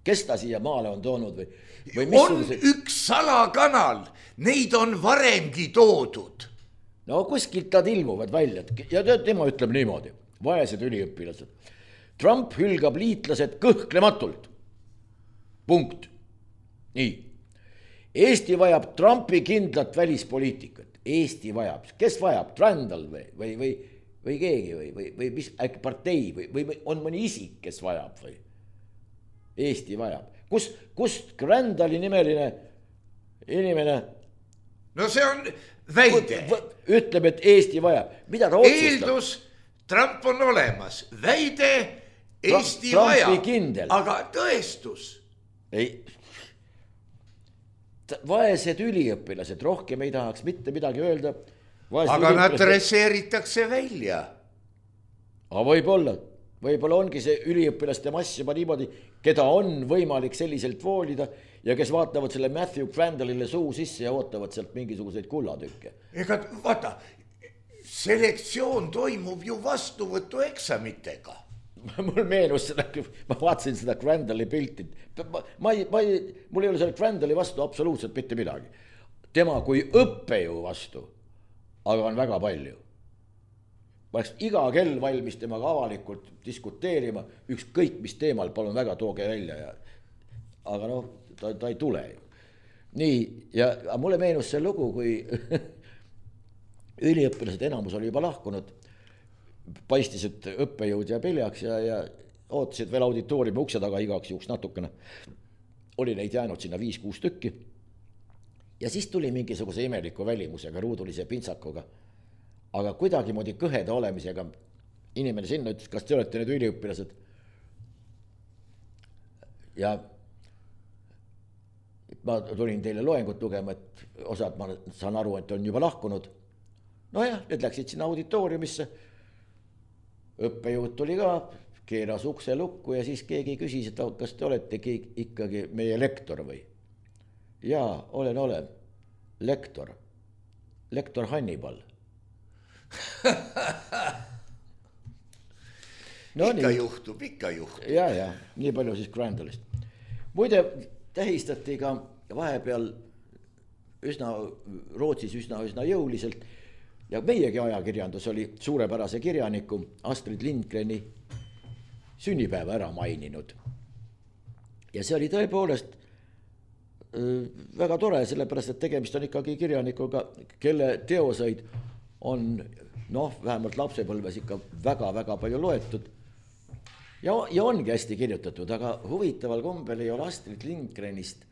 kes ta siia maale on toonud või, või missuguse... üks salakanal, neid on varemgi toodud. no kuskilt nad ilmuvad välja ja tema ütleb niimoodi, vaesed üliõpilased. Trump hülgab liitlased kõhklematult. Punkt. nii Eesti vajab Trumpi kindlat välispoliitikat. Eesti vajab, kes vajab, Randall või, või, või, või keegi või, või, või mis äkki partei või, või on mõni isik, kes vajab või? Eesti vajab, kus, kust Randalli nimeline inimene. no see on väide. ütleb, et Eesti vajab, mida ta otsustab? eeldus, Trump on olemas, väide Eesti Trump, vajab, aga tõestus. Ei vaesed üliõpilased, rohkem ei tahaks mitte midagi öelda. aga nad dresseeritakse välja. aga võib-olla, võib-olla ongi see üliõpilaste mass juba niimoodi, keda on võimalik selliselt voolida ja kes vaatavad selle Matthew Crandallile suu sisse ja ootavad sealt mingisuguseid kullatükke. ega vaata, selektsioon toimub ju vastuvõtueksamitega mul meenus seda, ma vaatasin seda Crandalli pilti, ma, ei, ma ei, mul ei ole selle Crandalli vastu absoluutselt mitte midagi. tema kui õppejõu vastu, aga on väga palju. ma oleks iga kell valmis temaga avalikult diskuteerima, ükskõik mis teemal, palun väga, tooge välja ja. aga noh, ta, ta ei tule ju. nii, ja mulle meenus see lugu, kui üliõpilased, enamus oli juba lahkunud paistis, et õppejõud jääb hiljaks ja, ja ootasid veel auditooriumi ukse taga igaks juhuks natukene. oli neid jäänud sinna viis-kuus tükki. ja siis tuli mingisuguse imeliku välimusega, ruudulise pintsakuga. aga kuidagimoodi kõheda olemisega inimene sinna ütles, kas te olete need üliõpilased? ja ma tulin teile loengut lugema, et osad ma saan aru, et on juba lahkunud. nojah, need läksid sinna auditooriumisse õppejõud tuli ka, keeras ukse lukku ja siis keegi küsis, et kas te oletegi ikkagi meie lektor või? jaa, olen, olen, lektor, lektor Hannibal no, ikka nii. juhtub, ikka juhtub. ja, ja nii palju siis Grandalist. muide, tähistati ka vahepeal üsna Rootsis üsna, üsna jõuliselt. Ja meiegi ajakirjandus oli suurepärase kirjaniku Astrid Lindgreni sünnipäeva ära maininud. ja see oli tõepoolest öö, väga tore, sellepärast et tegemist on ikkagi kirjanikuga, kelle teoseid on noh, vähemalt lapsepõlves ikka väga-väga palju loetud ja, ja ongi hästi kirjutatud, aga huvitaval kombel ei ole Astrid Lindgrenist,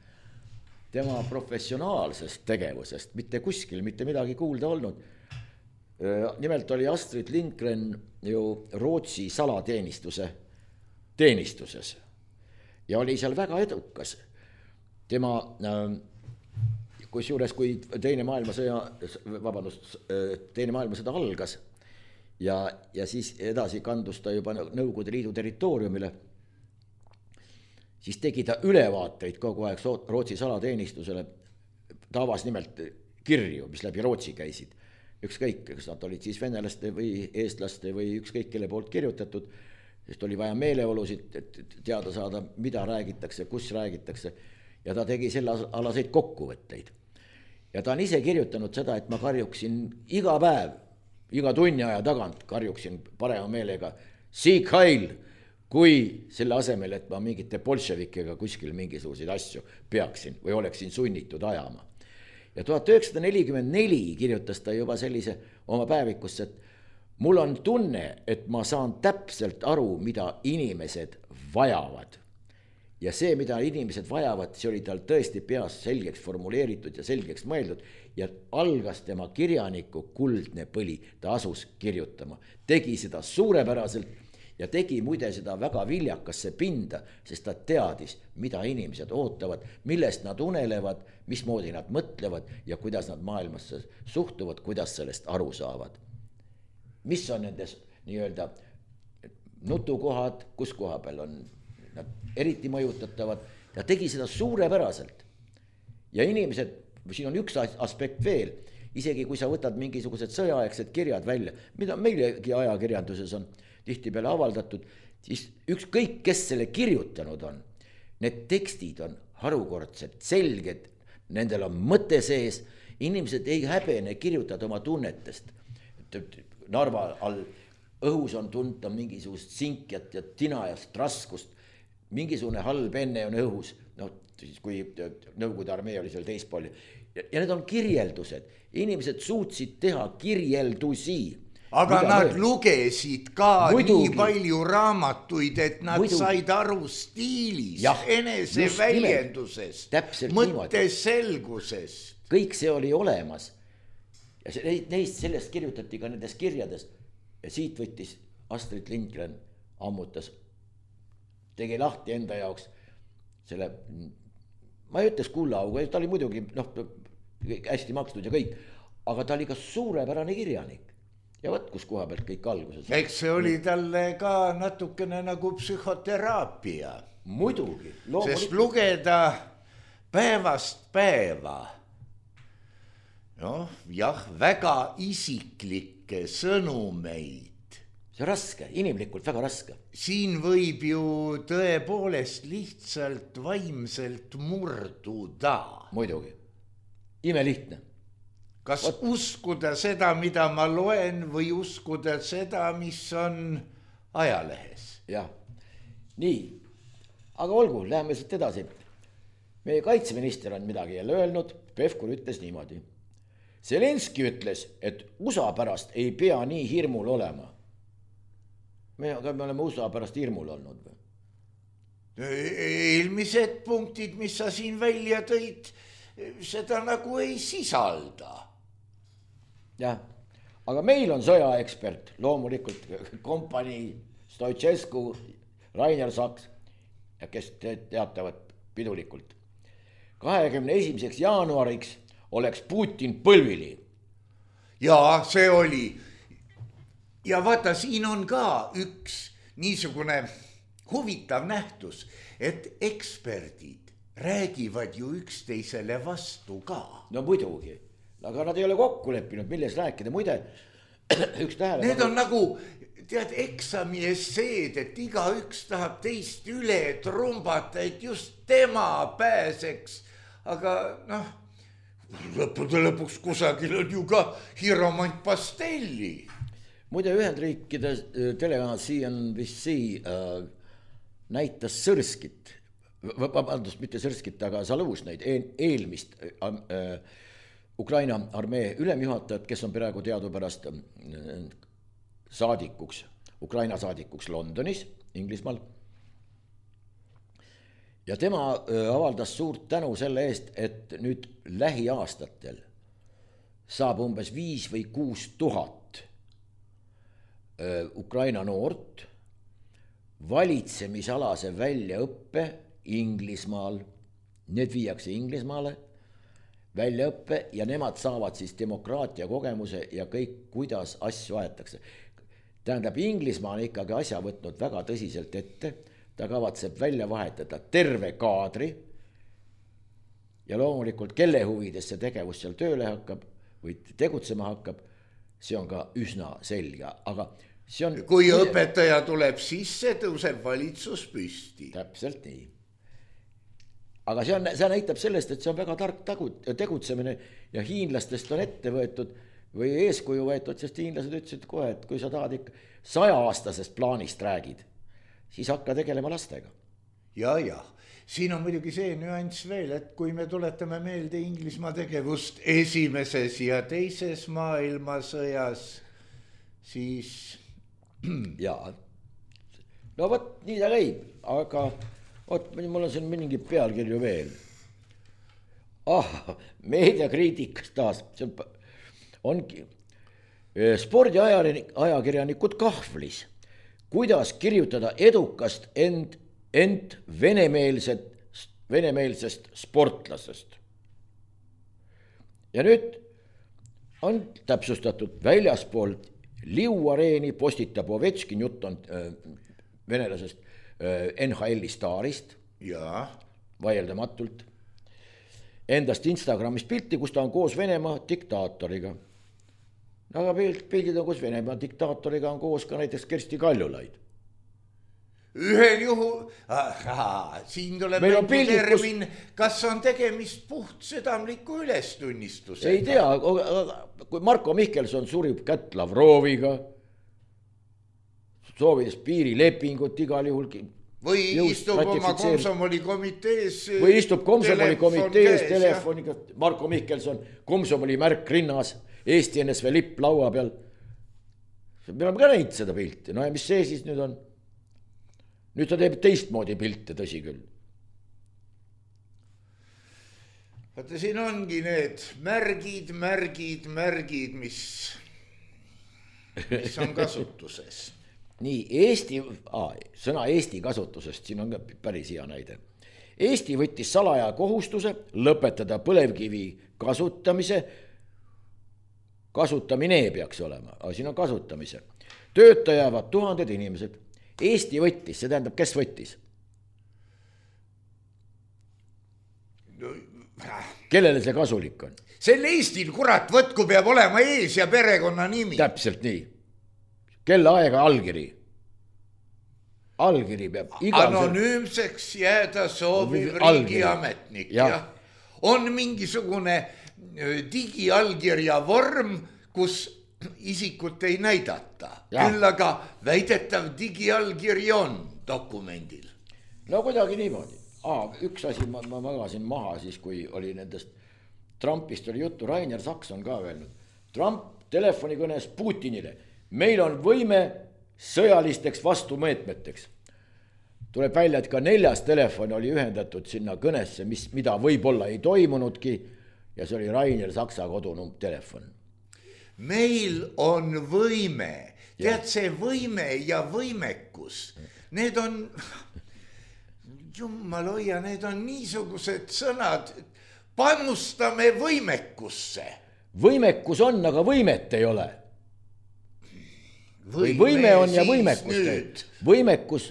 tema professionaalsest tegevusest mitte kuskil mitte midagi kuulda olnud. Nimelt oli Astrid Lindgren ju Rootsi salateenistuse teenistuses ja oli seal väga edukas. tema kusjuures, kui Teine maailmasõja, vabandust, Teine maailmasõda algas ja, ja siis edasi kandus ta juba Nõukogude Liidu territooriumile. siis tegi ta ülevaateid kogu aeg Rootsi salateenistusele. ta avas nimelt kirju, mis läbi Rootsi käisid. Ükskõik, kas nad olid siis venelaste või eestlaste või ükskõik kelle poolt kirjutatud. sest oli vaja meeleolusid, et teada saada, mida räägitakse, kus räägitakse. ja ta tegi sellealaseid kokkuvõtteid. ja ta on ise kirjutanud seda, et ma karjuksin iga päev iga tunni aja tagant karjuksin parema meelega kui selle asemel, et ma mingite bolševikega kuskil mingisuguseid asju peaksin või oleksin sunnitud ajama. Ja tuhat üheksasada nelikümmend neli kirjutas ta juba sellise oma päevikusse, et mul on tunne, et ma saan täpselt aru, mida inimesed vajavad. Ja see, mida inimesed vajavad, see oli tal tõesti peas selgeks formuleeritud ja selgeks mõeldud ja algas tema kirjaniku kuldne põli, ta asus kirjutama, tegi seda suurepäraselt ja tegi muide seda väga viljakasse pinda, sest ta teadis, mida inimesed ootavad, millest nad unelevad, mismoodi nad mõtlevad ja kuidas nad maailmasse suhtuvad, kuidas sellest aru saavad. mis on nendes nii-öelda nutukohad, kus koha peal on nad eriti mõjutatavad ja tegi seda suurepäraselt. ja inimesed, siin on üks aspekt veel, isegi kui sa võtad mingisugused sõjaaegsed kirjad välja, mida meilegi ajakirjanduses on tihtipeale avaldatud, siis ükskõik, kes selle kirjutanud on, need tekstid on harukordsed, selged, nendel on mõte sees, inimesed ei häbene kirjutada oma tunnetest. Narva all õhus on tuntav mingisugust sinkjat ja tinajast raskust. Mingisugune halb enne on õhus, noh siis kui Nõukogude armee oli seal teispool. Ja, ja need on kirjeldused, inimesed suutsid teha kirjeldusi aga Mida nad veel? lugesid ka Muidugi. nii palju raamatuid, et nad Muidugi. said aru stiilis, eneseväljenduses, mõtteselguses. kõik see oli olemas. ja see, neist, sellest kirjutati ka nendes kirjades. ja siit võttis Astrid Lindgren, ammutas tegi lahti enda jaoks selle, ma ei ütleks kullaaugu, ta oli muidugi noh, hästi makstud ja kõik, aga ta oli ka suurepärane kirjanik. Ja vot kus koha pealt kõik alguse sai. eks see oli talle ka natukene nagu psühhoteraapia. muidugi. sest lugeda päevast päeva noh, jah, väga isiklikke sõnumeid see on raske, inimlikult väga raske. siin võib ju tõepoolest lihtsalt vaimselt murduda. muidugi, imelihtne. Kas Ot... uskuda seda, mida ma loen või uskuda seda, mis on ajalehes? jah, nii, aga olgu, läheme siit edasi. meie kaitseminister on midagi jälle öelnud, Pevkur ütles niimoodi. Zelenskõi ütles, et USA pärast ei pea nii hirmul olema me, aga me oleme USA pärast hirmul olnud või? eelmised punktid, mis sa siin välja tõid, seda nagu ei sisalda. Jah, aga meil on sõjaekspert, loomulikult kompanii Stoicescu, Rainer Saks, kes te teatavad pidulikult. kahekümne esimeseks jaanuariks oleks Putin põlvili. ja see oli ja vaata, siin on ka üks niisugune huvitav nähtus, et eksperdid räägivad ju üksteisele vastu ka. no muidugi, aga nad ei ole kokku leppinud, milles rääkida, muide üks tähele. Need on nagu tead eksami esseed, et igaüks tahab teist üle trumbata, et just tema pääseks. aga noh, lõppude lõpuks kusagil on ju ka Hiromant Pastelli. muide, Ühendriikide äh, telekanal CNBC äh, näitas Sõrskit, vabandust, mitte Sõrskit, aga Zalužneid, eelmist äh, äh, Ukraina armee ülemjuhatajat, kes on praegu teadupärast äh, saadikuks, Ukraina saadikuks Londonis, Inglismaal. ja tema äh, avaldas suurt tänu selle eest, et nüüd lähiaastatel saab umbes viis või kuus tuhat äh, Ukraina noort valitsemisalase väljaõppe Inglismaal. Need viiakse Inglismaale väljaõppe ja nemad saavad siis demokraatia kogemuse ja kõik, kuidas asju aetakse. tähendab, Inglismaa on ikkagi asja võtnud väga tõsiselt ette, ta kavatseb välja vahetada terve kaadri. ja loomulikult, kelle huvides see tegevus seal tööle hakkab või tegutsema hakkab, see on ka üsna selge, aga see on. kui õpetaja tuleb sisse, tõuseb valitsus püsti. täpselt nii aga see on, see näitab sellest, et see on väga tark tagu, tegutsemine ja hiinlastest on ette võetud või eeskuju võetud, sest hiinlased ütlesid kohe, et kui sa tahad ikka sajaaastasest plaanist räägid, siis hakka tegelema lastega. ja, jah, siin on muidugi see nüanss veel, et kui me tuletame meelde Inglismaa tegevust esimeses ja teises maailmasõjas, siis. jaa, no vot nii ta käib, aga vot mul on siin mingi pealkirju veel. ah, meediakriitikas taas, see on, ongi spordiajakirjanik, ajakirjanikud kahvlis. kuidas kirjutada edukast end, ent venemeelset, venemeelsest sportlasest. ja nüüd on täpsustatud väljaspool liuareeni postitab Ovetškin, jutt on äh, venelasest NHL-i staarist. vaieldamatult. Endast Instagramis pilti, kus ta on koos Venemaa diktaatoriga. aga pilt, pildid on koos Venemaa diktaatoriga on koos ka näiteks Kersti Kaljulaid ühel juhul, siin tuleb mängu termin kus..., kas on tegemist puhtsüdamliku ülestunnistusega. ei tea, kui Marko Mihkelson surib kätt Lavroviga soovides piirilepingut igal juhul. või istub oma komsomoli komitees. või istub komsomoli komitees telefoniga, Marko Mihkelson, komsomoli märk rinnas, Eesti NSV lipp laua peal. me oleme ka näinud seda pilti, no ja mis see siis nüüd on? nüüd ta teeb teistmoodi pilte, tõsi küll vaata, siin ongi need märgid, märgid, märgid, mis, mis on kasutuses nii Eesti ah,, sõna Eesti kasutusest, siin on ka päris hea näide. Eesti võttis salaja kohustuse lõpetada põlevkivi kasutamise. kasutamine peaks olema, aga siin on kasutamise. tööta jäävad tuhanded inimesed. Eesti võttis, see tähendab, kes võttis? kellele see kasulik on? sel Eestil, kurat, võtku peab olema ees ja perekonnanimi. täpselt nii kellaaega allkiri. allkiri peab. anonüümseks jääda sooviv riigiametnik, jah. on mingisugune digiallkirja vorm, kus isikut ei näidata, küll aga väidetav digiallkiri on dokumendil. no kuidagi niimoodi ah,, üks asi, ma, ma magasin maha siis, kui oli nendest Trumpist oli juttu, Rainer Saks on ka öelnud. Trump telefonikõnes Putinile meil on võime sõjalisteks vastumeetmeteks. tuleb välja, et ka neljas telefon oli ühendatud sinna kõnesse, mis, mida võib-olla ei toimunudki. ja see oli Rainer Saksa kodunumb telefon. meil on võime, tead see võime ja võimekus, need on, jumal hoia, need on niisugused sõnad. panustame võimekusse. võimekus on, aga võimet ei ole või võime on ja võimekus, võimekus,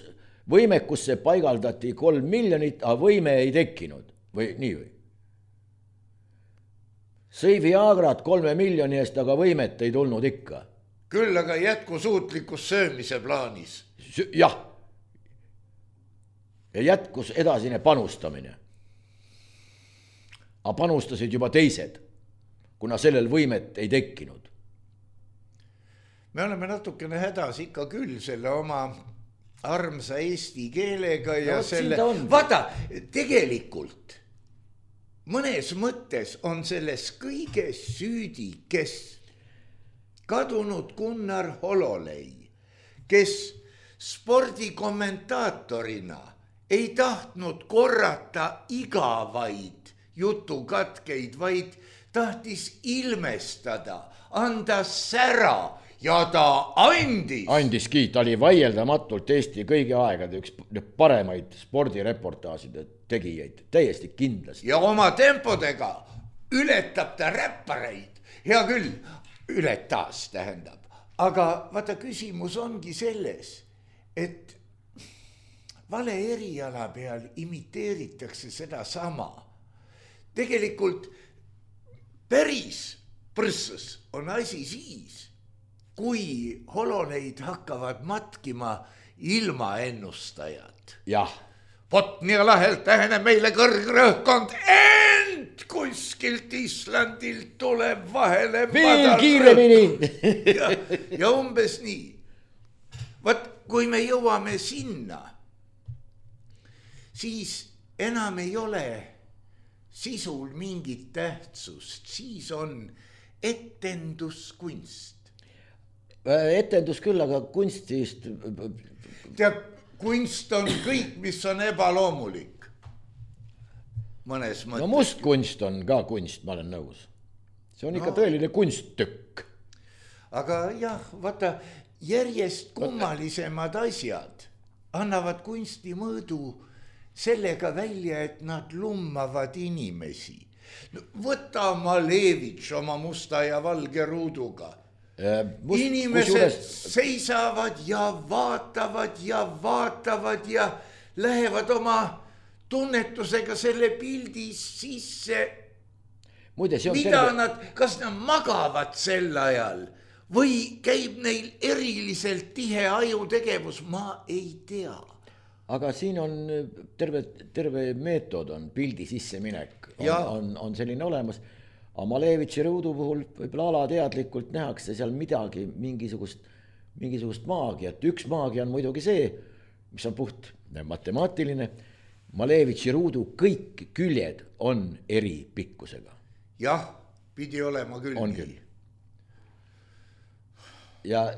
võimekusse paigaldati kolm miljonit, aga võime ei tekkinud või nii või? sõi Viagrat kolme miljoni eest, aga võimet ei tulnud ikka. küll aga jätkusuutlikkus söömise plaanis. jah. ja jätkus edasine panustamine. aga panustasid juba teised kuna sellel võimet ei tekkinud. Me oleme natukene hädas ikka küll selle oma armsa eesti keelega ja No selle vaata tegelikult mõnes mõttes on selles kõiges süüdi, kes kadunud Gunnar Hololei, kes spordikommentaatorina ei tahtnud korrata igavaid jutukatkeid, vaid tahtis ilmestada, anda sära ja ta andis. andiski, ta oli vaieldamatult Eesti kõigi aegade üks paremaid spordireportaažide tegijaid, täiesti kindlasti. ja oma tempodega ületab ta räppareid, hea küll, ületas tähendab, aga vaata, küsimus ongi selles, et vale eriala peal imiteeritakse sedasama. tegelikult päris põrssas on asi siis, kui holoneid hakkavad matkima ilmaennustajad jah, vot nii lahelt täheneb meile kõrgrõhkkond, ent kuskilt Islandilt tuleb vahele. veel. kiiremini. ja, ja umbes nii. vot kui me jõuame sinna, siis enam ei ole sisul mingit tähtsust, siis on etenduskunst. Etendus küll, aga kunstist, tead, kunst on kõik, mis on ebaloomulik. mõnes mõttes no mustkunst on ka kunst, ma olen nõus. see on ikka No. tõeline kunsttükk. aga jah, vaata järjest kummalisemad asjad annavad kunsti mõõdu sellega välja, et nad lummavad inimesi. võta Malevitš oma musta ja valge ruuduga. Inimesed seisavad ja vaatavad ja vaatavad ja lähevad oma tunnetusega selle pildi sisse mida terve... nad, kas nad magavad sel ajal või käib neil eriliselt tihe ajutegevus, ma ei tea. aga siin on terve, terve meetod on pildi sisseminek, on, on, on selline olemas. Aga Malevitši rõudu puhul võib-olla alateadlikult nähakse seal midagi, mingisugust, mingisugust maagiat, üks maagia on muidugi see, mis on puht matemaatiline. Malevitši ruudu kõik küljed on eri pikkusega. Jah, pidi olema küll On nii. ja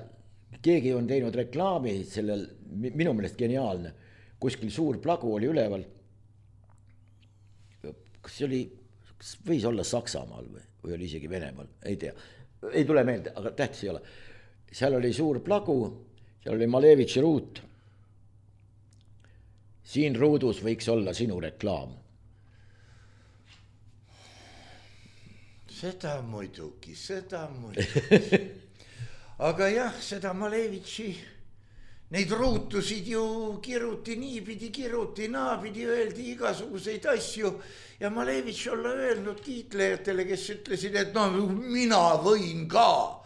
keegi on teinud reklaami sellel, minu meelest geniaalne, kuskil suur plagu oli üleval. kas see oli, kas võis olla Saksamaal või, või oli isegi Venemaal, ei tea, ei tule meelde, aga tähtis ei ole. seal oli suur plagu, seal oli Malevitši ruut. siin ruudus võiks olla sinu reklaam seda muidugi, seda muidugi. aga jah, seda Malevitši, neid ruutusid ju kiruti niipidi, kiruti naapidi, öeldi igasuguseid asju ja Malevitš olla öelnud kiitlejatele, kes ütlesid, et no mina võin ka.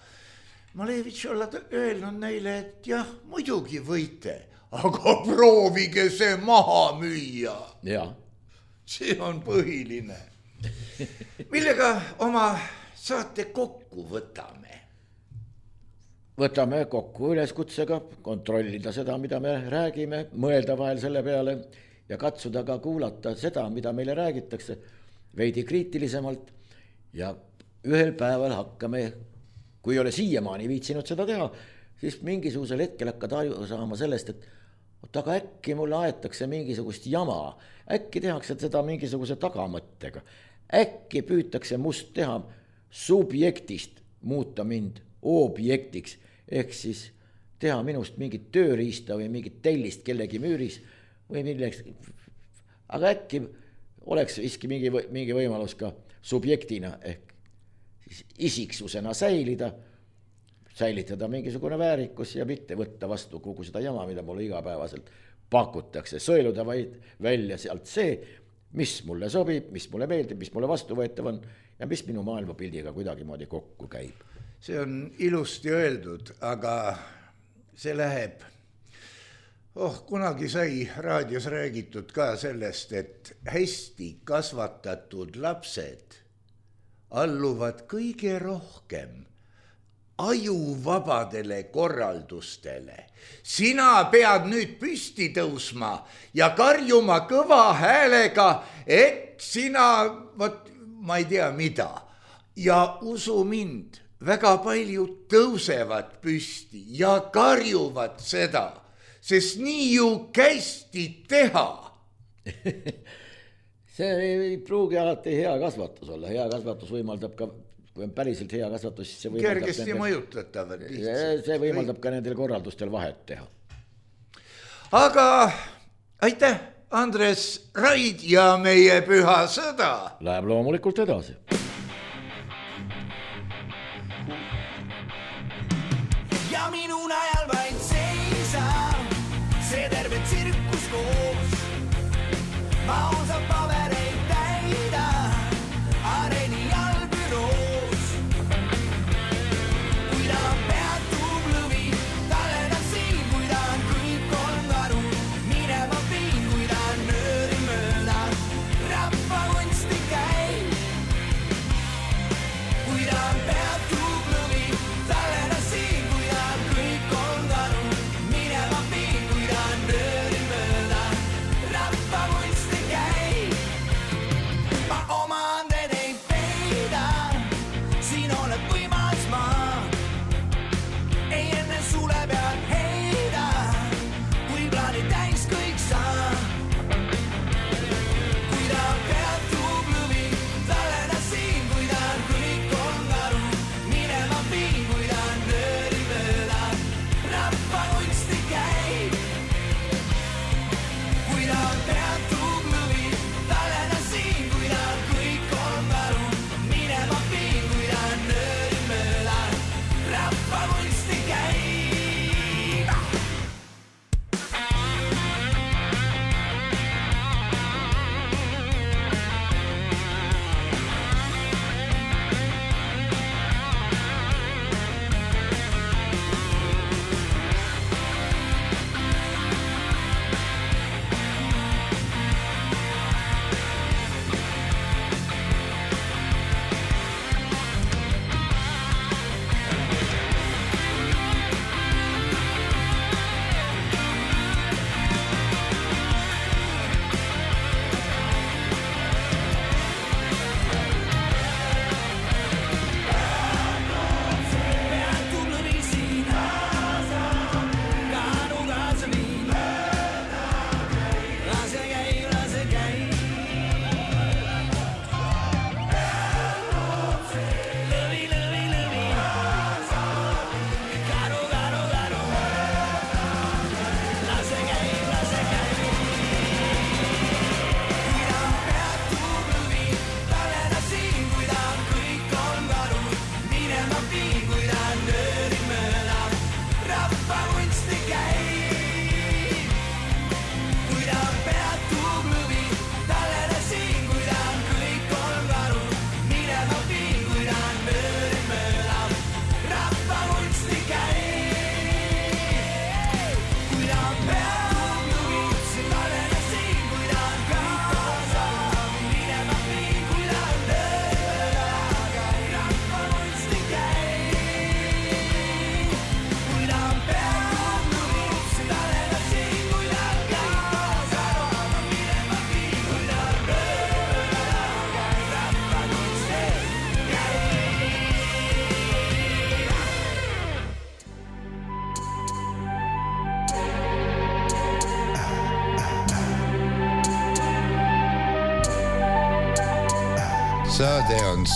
Malevitš olla öelnud neile, et jah, muidugi võite, aga proovige see maha müüa see on põhiline. millega oma saate kokku võtame? Võtame kokku üleskutsega kontrollida seda, mida me räägime, mõelda vahel selle peale ja katsuda ka kuulata seda, mida meile räägitakse veidi kriitilisemalt. ja ühel päeval hakkame, kui ei ole siiamaani viitsinud seda teha, siis mingisugusel hetkel hakkad aju saama sellest, et oot, aga äkki mulle aetakse mingisugust jama, äkki tehakse seda mingisuguse tagamõttega, äkki püütakse must teha subjektist, muuta mind objektiks, ehk siis teha minust mingit tööriista või mingit tellist kellegi müüris või milleks. aga äkki oleks siiski mingi, mingi võimalus ka subjektina ehk siis isiksusena säilida säilitada mingisugune väärikus ja mitte võtta vastu kogu seda jama, mida mulle igapäevaselt pakutakse, sõeluda vaid välja sealt see, mis mulle sobib, mis mulle meeldib, mis mulle vastuvõetav on ja mis minu maailmapildiga kuidagimoodi kokku käib. See on ilusti öeldud, aga see läheb. oh, kunagi sai raadios räägitud ka sellest, et hästi kasvatatud lapsed alluvad kõige rohkem ajuvabadele korraldustele. sina pead nüüd püsti tõusma ja karjuma kõva häälega, et sina, vot ma ei tea, mida. ja usu mind, väga paljud tõusevad püsti ja karjuvad seda, sest nii ju kästi teha see ei pruugi alati hea kasvatus olla, hea kasvatus võimaldab ka kui on päriselt hea kasvatus, siis see võimaldab. kergesti nendel, mõjutatavad lihtsalt. see võimaldab ka nendel korraldustel vahet teha. aga aitäh, Andres Raid ja meie püha sõda. Läheb loomulikult edasi.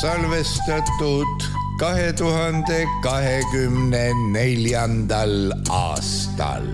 Salvestatud kahe tuhande kahekümne neljandal aastal